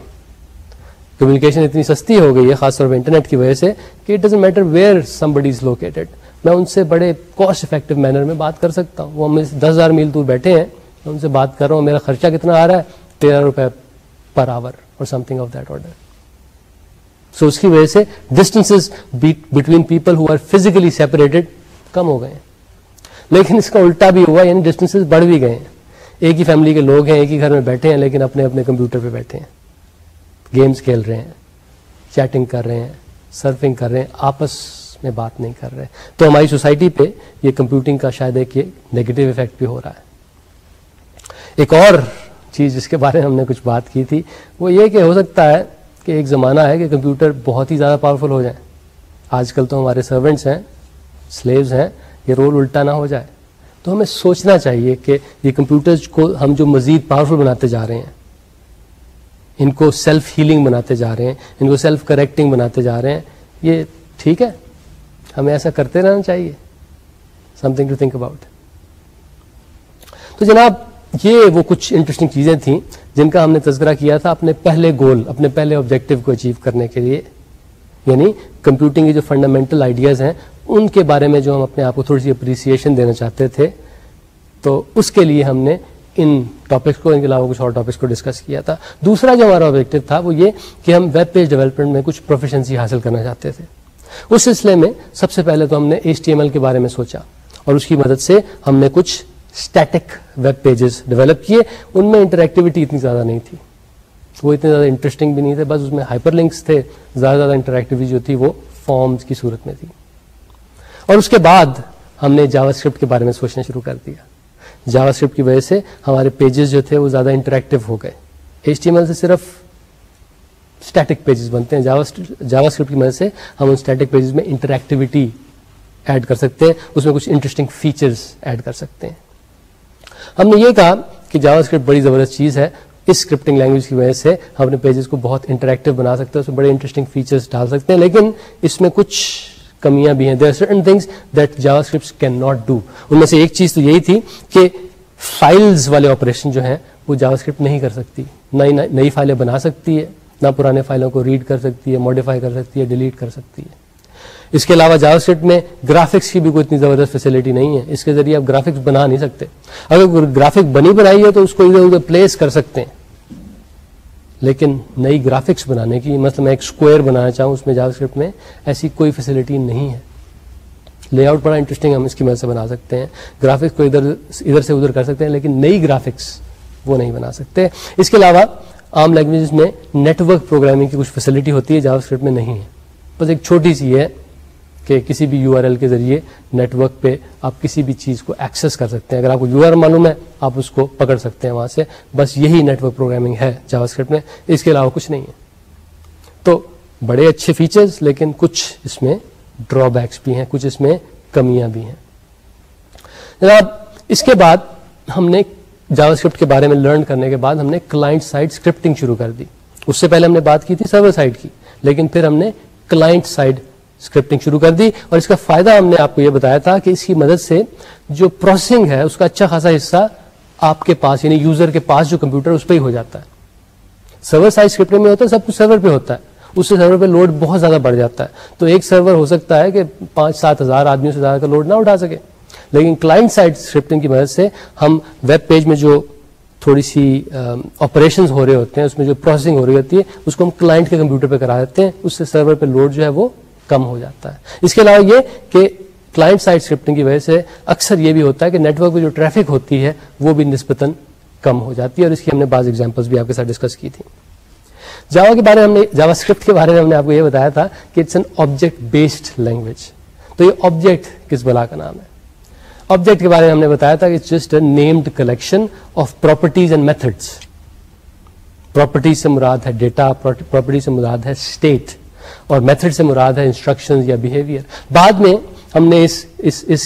communication اتنی سستی ہو گئی ہے، خاص طور پر انٹرنیٹ کی وجہ سے، کہ it doesn't matter where somebody is located میں ان سے بڑے کاسٹ افیکٹو مینر میں بات کر سکتا ہوں۔ وہ ہم دس ہزار میل دور بیٹھے ہیں، میں ان سے بات کر رہا ہوں، میرا خرچہ کتنا آ رہا ہے؟ تیرہ روپے پر آور اور something of that order so اس کی وجہ سے distance between people who are physically separated کم ہو گئے ہیں۔ لیکن اس کا الٹا بھی ہوا یعنی ڈسٹینس بڑھ بھی گئے۔ ہیں ایک ہی فیملی کے لوگ ہیں، ایک ہی گھر میں بیٹھے ہیں، لیکن اپنے اپنے کمپیوٹر پہ بیٹھے ہیں۔ گیمز کھیل رہے ہیں چیٹنگ کر رہے ہیں سرفنگ کر رہے ہیں، آپس میں بات نہیں کر رہے۔ تو ہماری سوسائٹی پہ یہ کمپیوٹنگ کا شاید ایک نیگیٹو افیکٹ بھی ہو رہا ہے۔ ایک اور چیز جس کے بارے میں ہم نے کچھ بات کی تھی، وہ یہ کہ ہو سکتا ہے کہ ایک زمانہ ہے کہ کمپیوٹر بہت ہی زیادہ پاورفل ہو جائیں آج کل تو ہمارے سروینٹس ہیں سلیوز ہیں یہ رول الٹا نہ ہو جائے۔ تو ہمیں سوچنا چاہیے کہ یہ کمپیوٹرز کو ہم جو مزید پاورفل بناتے جا رہے ہیں، ان کو سیلف ہیلنگ بناتے جا رہے ہیں، ان کو سیلف کریکٹنگ بناتے جا رہے ہیں، یہ ٹھیک ہے۔ ہمیں ایسا کرتے رہنا چاہیے۔ Something to think about تو جناب، یہ وہ کچھ انٹرسٹنگ چیزیں تھیں جن کا ہم نے تذکرہ کیا تھا اپنے پہلے گول اپنے پہلے آبجیکٹو کو اچیو کرنے کے لیے۔ یعنی کمپیوٹنگ کے جو فنڈامنٹل آئیڈیاز ہیں ان کے بارے میں جو ہم اپنے آپ کو تھوڑی سی اپریسیشن دینا چاہتے تھے، تو اس کے لیے ہم نے ان ٹاپکس کو، ان کے علاوہ کچھ اور ٹاپکس کو ڈسکس کیا تھا۔ دوسرا جو ہمارا آبجیکٹو تھا وہ یہ کہ ہم ویب پیج ڈیولپمنٹ میں کچھ پروفیشنسی حاصل کرنا چاہتے تھے۔ اس سلسلے میں سب سے پہلے تو ہم نے ایچ ٹی ایم ایل کے بارے میں سوچا اور اس کی مدد سے ہم نے کچھ اسٹیٹک ویب پیجز ڈیولپ کیے۔ ان میں انٹریکٹیوٹی اتنی زیادہ نہیں تھی۔ وہ اتنے زیادہ انٹرسٹنگ بھی نہیں تھے، بس اس میں ہائپر لنکس تھے۔ زیادہ زیادہ انٹریکٹیوٹی جو تھی وہ فارمز کی صورت میں تھی۔ اور اس کے بعد ہم نے جاوا اسکرپٹ کے بارے میں سوچنا شروع کر دیا۔ جاوا اسکرپٹ کی وجہ سے ہمارے پیجز جو تھے وہ زیادہ انٹریکٹیو ہو گئے۔ ایچ ٹی ایم ایل سے صرف اسٹیٹک پیجز بنتے ہیں۔ جاوا اسکرپٹ کی مدد سے ہم ان اسٹیٹک پیجز میں انٹریکٹیوٹی ایڈ کر سکتے ہیں۔ اس میں کچھ انٹرسٹنگ فیچرز ایڈ کر سکتے ہیں۔ ہم نے یہ کہا کہ جاوا اسکرپٹ بڑی زبردست چیز ہے۔ اس اسکرپٹنگ لینگویج کی وجہ سے ہم اپنے پیجز کو بہت انٹریکٹیو بنا سکتے ہیں، اس میں بڑے انٹرسٹنگ فیچرز ڈال سکتے ہیں۔ لیکن اس میں کچھ کمیاں بھی ہیں. There certain things that JavaScript can not do ان میں سے ایک چیز تو یہی تھی کہ فائلز والے آپریشن جو ہیں وہ جاوا اسکرپٹ نہیں کر سکتی. نئی نئی فائلیں بنا سکتی ہے. نہ پرانے فائلوں کو ریڈ کر سکتی ہے ماڈیفائی کر سکتی ہے ڈیلیٹ کر سکتی ہے. اس کے علاوہ جاوا اسکرپٹ میں گرافکس کی بھی کوئی اتنی زبردست فیسلٹی نہیں ہے. اس کے ذریعے آپ گرافکس بنا نہیں سکتے. اگر گرافک بنی بنائی ہے تو اس کو ادھر ادھر پلیس کر سکتے ہیں. لیکن نئی گرافکس بنانے کی مطلب میں ایک اسکوئر بنانا چاہوں، اس میں جاوا اسکرپٹ میں ایسی کوئی فیسلٹی نہیں ہے۔ لے آؤٹ بڑا انٹرسٹنگ ہم اس کی مدد سے بنا سکتے ہیں۔ گرافکس کو ادھر ادھر سے ادھر کر سکتے ہیں، لیکن نئی گرافکس وہ نہیں بنا سکتے۔ اس کے علاوہ عام لینگویج میں نیٹ ورک پروگرامنگ کی کچھ فیسلٹی ہوتی ہے جاوا اسکرپٹ میں نہیں ہے۔ بس ایک چھوٹی سی ہے۔ کہ کسی بھی یو آر ایل کے ذریعے نیٹ ورک پہ آپ کسی بھی چیز کو ایکسیس کر سکتے ہیں۔ اگر آپ کو یو آر معلوم ہے، آپ اس کو پکڑ سکتے ہیں وہاں سے۔ بس یہی نیٹ ورک پروگرامنگ ہے جاوا اسکرپٹ میں۔ اس کے علاوہ کچھ نہیں ہے۔ تو بڑے اچھے فیچرز لیکن کچھ اس میں ڈرا بیکس بھی ہیں، کچھ اس میں کمیاں بھی ہیں۔ جناب، اس کے بعد ہم نے جاوا اسکرپٹ کے بارے میں لرن کرنے کے بعد ہم نے کلائنٹ سائڈ اسکرپٹنگ شروع کر دی۔ اس سے پہلے ہم نے بات کی تھی سرور سائڈ کی، لیکن پھر ہم نے کلائنٹ سائڈ اسکرپٹنگ شروع کر دی اور اس کا فائدہ ہم نے آپ کو یہ بتایا تھا کہ اس کی مدد سے جو پروسیسنگ ہے، اس کا اچھا خاصا حصہ آپ کے پاس یعنی یوزر کے پاس جو کمپیوٹر اس پہ ہی ہو جاتا ہے۔ سرور سائڈ اسکرپٹنگ میں ہوتا ہے، سب کچھ سرور پہ ہوتا ہے۔ اس سے سرور پہ لوڈ بہت زیادہ بڑھ جاتا ہے۔ تو ایک سرور ہو سکتا ہے کہ پانچ سات ہزار آدمیوں سے زیادہ کا لوڈ نہ اٹھا سکے۔ لیکن کلائنٹ سائڈ اسکرپٹنگ کی مدد سے ہم ویب پیج میں جو تھوڑی سی آپریشن ہو رہے ہوتے ہیں، اس میں جو پروسیسنگ ہو رہی ہوتی ہے، اس کو ہم کلائنٹ کے کمپیوٹر پہ کرا دیتے ہیں۔ اس سے سرور پہ لوڈ جو ہے وہ کم ہو جاتا ہے۔ اس کے علاوہ یہ کہ کلائنٹ سائڈ اسکرپٹنگ کی وجہ سے اکثر یہ بھی ہوتا ہے کہ نیٹ ورک پہ جو ٹریفک ہوتی ہے وہ بھی نسبتاً کم ہو جاتی ہے اور اس کی ہم نے بعض ایگزامپلس بھی آپ کے ساتھ ڈسکس کی تھی جاوا کے بارے میں ہم نے جاوا اسکرپٹ کے بارے میں ہم نے آپ کو یہ بتایا تھا کہ it's an object based language تو یہ آبجیکٹ کس بلا کا نام ہے؟ آبجیکٹ کے بارے میں ہم نے بتایا تھا کہ just a named collection of properties and methods properties سے مراد ہے ڈیٹا پراپرٹی سے مراد ہے اسٹیٹ اور میتھڈ سے مراد ہے انسٹرکشن یا بہیویئر بعد میں ہم نے اس اس اس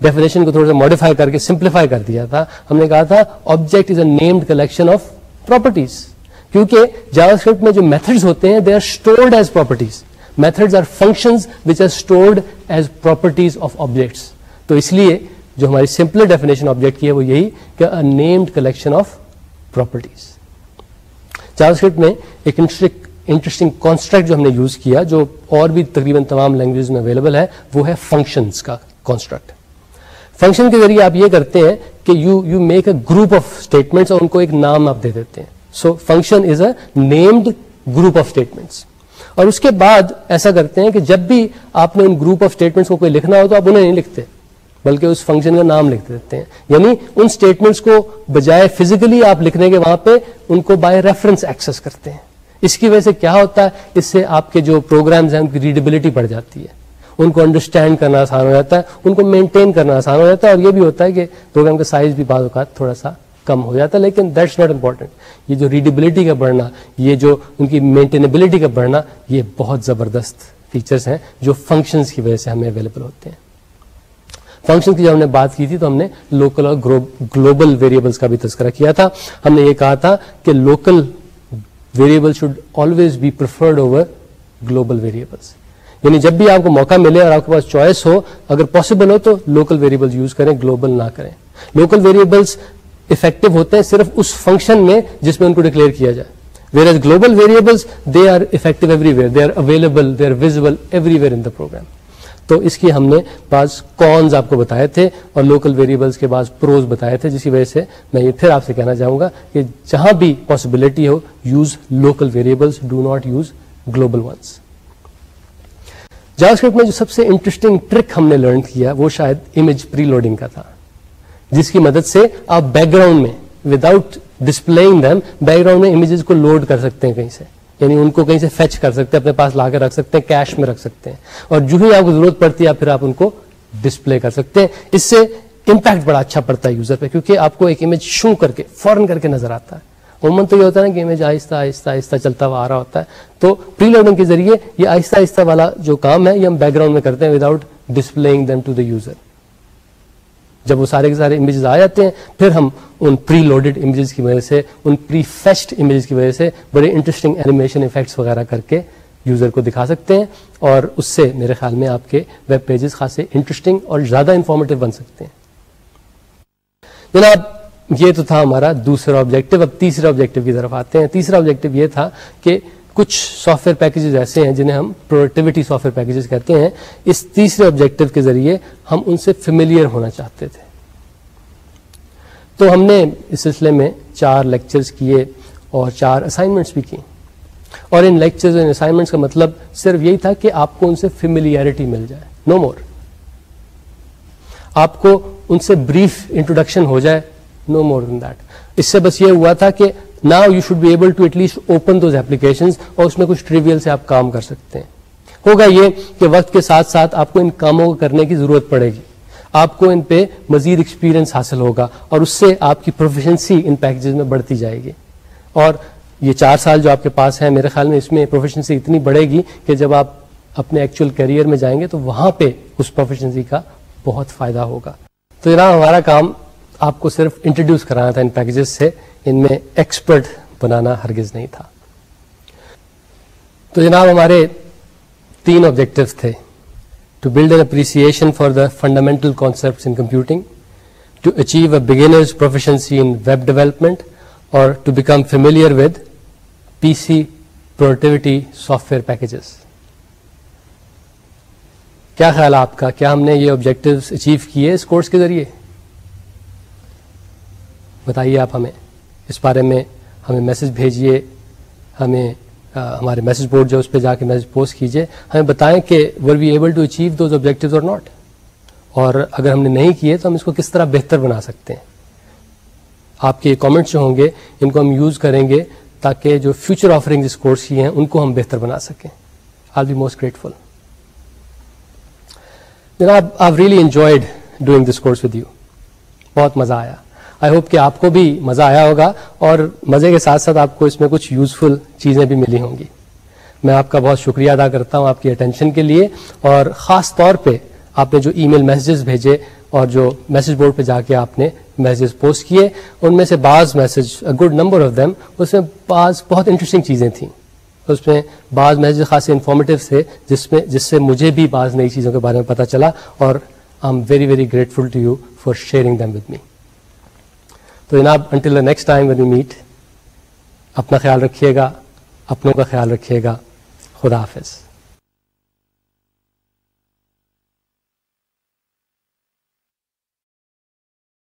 ڈیفینیشن کو تھوڑا سا ماڈیفائی کر کے سمپلیفائی کر دیا تھا۔ ہم نے کہا تھا object is a named collection of properties کیونکہ جاوا اسکرپٹ میں جو میتھڈز ہوتے ہیں they are stored as properties methods are function which are stored as properties of objects تو اس لیے جو ہماری سمپل ڈیفینیشن آبجیکٹ کی ہے، وہ یہی کہ named collection of properties JavaScript میں ایک انٹرسٹنگ کانسٹرکٹ جو ہم نے یوز کیا جو اور بھی تقریباً تمام لینگویج میں اویلیبل ہے، وہ ہے فنکشنس کا کانسٹرکٹ فنکشن کے ذریعے آپ یہ کرتے ہیں کہ you you make a group of statements اور ان کو ایک نام آپ دے دیتے ہیں. So function is a named group of statements اور اس کے بعد ایسا کرتے ہیں کہ جب بھی آپ نے ان گروپ آف اسٹیٹمنٹس کو کوئی لکھنا ہو تو آپ انہیں نہیں لکھتے، بلکہ اس فنکشن کا نام لکھ دیتے ہیں. یعنی ان اسٹیٹمنٹس کو بجائے فزیکلی آپ لکھنے کے وہاں پہ ان کو بائی ریفرنس ایکسس کرتے ہیں. اس کی وجہ سے کیا ہوتا ہے؟ اس سے آپ کے جو پروگرامز ہیں، ان کی ریڈیبلٹی بڑھ جاتی ہے۔ ان کو انڈرسٹینڈ کرنا آسان ہو جاتا ہے، ان کو مینٹین کرنا آسان ہو جاتا ہے اور یہ بھی ہوتا ہے کہ پروگرام کا سائز بھی بعض اوقات تھوڑا سا کم ہو جاتا ہے، لیکن دیٹس ناٹ امپورٹنٹ یہ جو ریڈیبلٹی کا بڑھنا، یہ جو ان کی مینٹینیبلٹی کا بڑھنا، یہ بہت زبردست فیچرس ہیں جو فنکشنز کی وجہ سے ہمیں اویلیبل ہوتے ہیں۔ فنکشن کی جب ہم نے بات کی تھی تو ہم نے لوکل اور گلوبل ویریبلس کا بھی تذکرہ کیا تھا۔ ہم نے یہ کہا تھا کہ local variable should always be preferred over global variables یعنی جب بھی آپ کو موقع ملے اور آپ کے پاس چوائس ہو، اگر پاسبل ہو تو لوکل ویریبل یوز کریں گلوبل نہ کریں۔ لوکل ویریبلس افیکٹو ہوتے ہیں صرف اس فنکشن میں جس میں ان کو ڈکلیئر کیا جائے۔ Whereas global variables they are effective everywhere they are available they are visible everywhere in the program تو اس کی ہم نے بعض کونز آپ کو بتائے تھے اور لوکل ویریبلس کے بعض پروز بتائے تھے جس کی وجہ سے میں یہ پھر آپ سے کہنا چاہوں گا کہ جہاں بھی possibility who use local variables do not use global ones script میں جو سب سے انٹرسٹنگ ٹرک ہم نے لرن کیا، وہ شاید امیج پری لوڈنگ کا تھا، جس کی مدد سے آپ بیک گراؤنڈ میں وداؤٹ ڈسپلے بیک گراؤنڈ میں امیجز کو لوڈ کر سکتے ہیں کہیں سے۔ یعنی ان کو کہیں سے فیچ کر سکتے ہیں، اپنے پاس لا کے رکھ سکتے ہیں کیش میں رکھ سکتے ہیں۔ اور جو ہی آپ کو ضرورت پڑتی ہے پھر آپ ان کو ڈسپلے کر سکتے ہیں۔ اس سے امپیکٹ بڑا اچھا پڑتا ہے یوزر پہ، کیونکہ آپ کو ایک امیج شو کر کے فوراً کر کے نظر آتا ہے۔ عموماً تو یہ ہوتا ہے نا کہ امیج آہستہ آہستہ آہستہ چلتا ہوا آ رہا ہوتا ہے۔ تو پری لرننگ کے ذریعے یہ آہستہ آہستہ والا جو کام ہے، یہ ہم بیک گراؤنڈ میں کرتے ہیں without display them to the user جب وہ سارے کے سارے امیجز آ جاتے ہیں، پھر ہم ان پری لوڈیڈ امیجز کی وجہ سے، ان پری فیسٹ امیجز کی وجہ سے بڑے انٹرسٹنگ اینیمیشن افیکٹس وغیرہ کر کے یوزر کو دکھا سکتے ہیں اور اس سے میرے خیال میں آپ کے ویب پیجز خاصے انٹرسٹنگ اور زیادہ انفارمیٹو بن سکتے ہیں۔ جناب، یہ تو تھا ہمارا دوسرا آبجیکٹو اب تیسرا آبجیکٹو کی طرف آتے ہیں۔ تیسرا آبجیکٹو یہ تھا کہ کچھ سافٹ ویئر پیکجز ایسے ہیں جنہیں ہم پروڈکٹیوٹی سافٹ ویئر پیکجز کہتے ہیں۔ اس تیسرے آبجیکٹو کے ذریعے ہم ان سے فیملیئر ہونا چاہتے تھے۔ تو ہم نے اس سلسلے میں چار لیکچرز کیے اور چار اسائنمنٹس بھی کی اور ان لیکچرز اور اسائنمنٹس کا مطلب صرف یہی تھا کہ آپ کو ان سے فیملیئرٹی مل جائے۔ نو no مور آپ کو ان سے بریف انٹروڈکشن ہو جائے۔ نو مور دین دیٹ اس سے بس یہ ہوا تھا کہ now you should be able to at least open those application اور اس میں کچھ ٹریویل سے آپ کام کر سکتے ہیں۔ ہوگا یہ کہ وقت کے ساتھ ساتھ آپ کو ان کاموں کو کرنے کی ضرورت پڑے گی۔ آپ کو ان پہ مزید ایکسپیرینس حاصل ہوگا اور اس سے آپ کی پروفیشنسی ان پیکجز میں بڑھتی جائے گی۔ اور یہ چار سال جو آپ کے پاس ہیں، میرے خیال میں اس میں پروفیشنسی اتنی بڑھے گی کہ جب آپ اپنے ایکچوئل کیریئر میں جائیں گے تو وہاں پہ اس پروفیشنسی کا بہت فائدہ ہوگا۔ تو جناب، ہمارا کام آپ کو صرف انٹروڈیوس کرانا تھا ان پیکجز سے۔ ان میں ایکسپرٹ بنانا ہرگز نہیں تھا۔ تو جناب ہمارے تین آبجیکٹو تھے to build an appreciation for the fundamental concept in computing to achieve a beginner's proficiency in web development اور to become familiar with P C productivity software packages کیا خیال آپ کا؟ کیا ہم نے یہ آبجیکٹو اچیو کیے اس کورس کے ذریعے؟ بتائیے آپ ہمیں۔ اس بارے میں ہمیں میسج بھیجیے، ہمیں ہمارے میسج بورڈ جو اس پہ جا کے میسج پوسٹ کیجیے۔ ہمیں بتائیں کہ were we able to achieve those objective or not اور اگر ہم نے نہیں کیے تو ہم اس کو کس طرح بہتر بنا سکتے ہیں؟ آپ کے کامنٹس جو ہوں گے، ان کو ہم یوز کریں گے تاکہ جو فیوچر آفرنگ اس کورس کی ہیں، ان کو ہم بہتر بنا سکیں۔ آئی بی موسٹ گریٹفل جناب I really enjoyed doing this course with you بہت مزہ آیا۔ آئی ہوپ کہ آپ کو بھی مزہ آیا ہوگا اور مزے کے ساتھ ساتھ آپ کو اس میں کچھ یوزفل چیزیں بھی ملی ہوں گی۔ میں آپ کا بہت شکریہ ادا کرتا ہوں آپ کی اٹینشن کے لیے اور خاص طور پہ آپ نے جو ای میل میسیجز بھیجے اور جو میسج بورڈ پہ جا کے آپ نے میسیجز پوسٹ کیے، ان میں سے بعض message good number of them اس میں بعض بہت انٹرسٹنگ چیزیں تھیں۔ اس میں بعض میسج خاصے انفارمیٹیو تھے، جس میں، جس سے مجھے بھی بعض نئی چیزوں کے بارے میں پتہ چلا اور I am very very grateful to you for sharing them with me تو جناب until the next time when you meet اپنا خیال رکھیے گا، اپنوں کا خیال رکھیے گا، خدا حافظ۔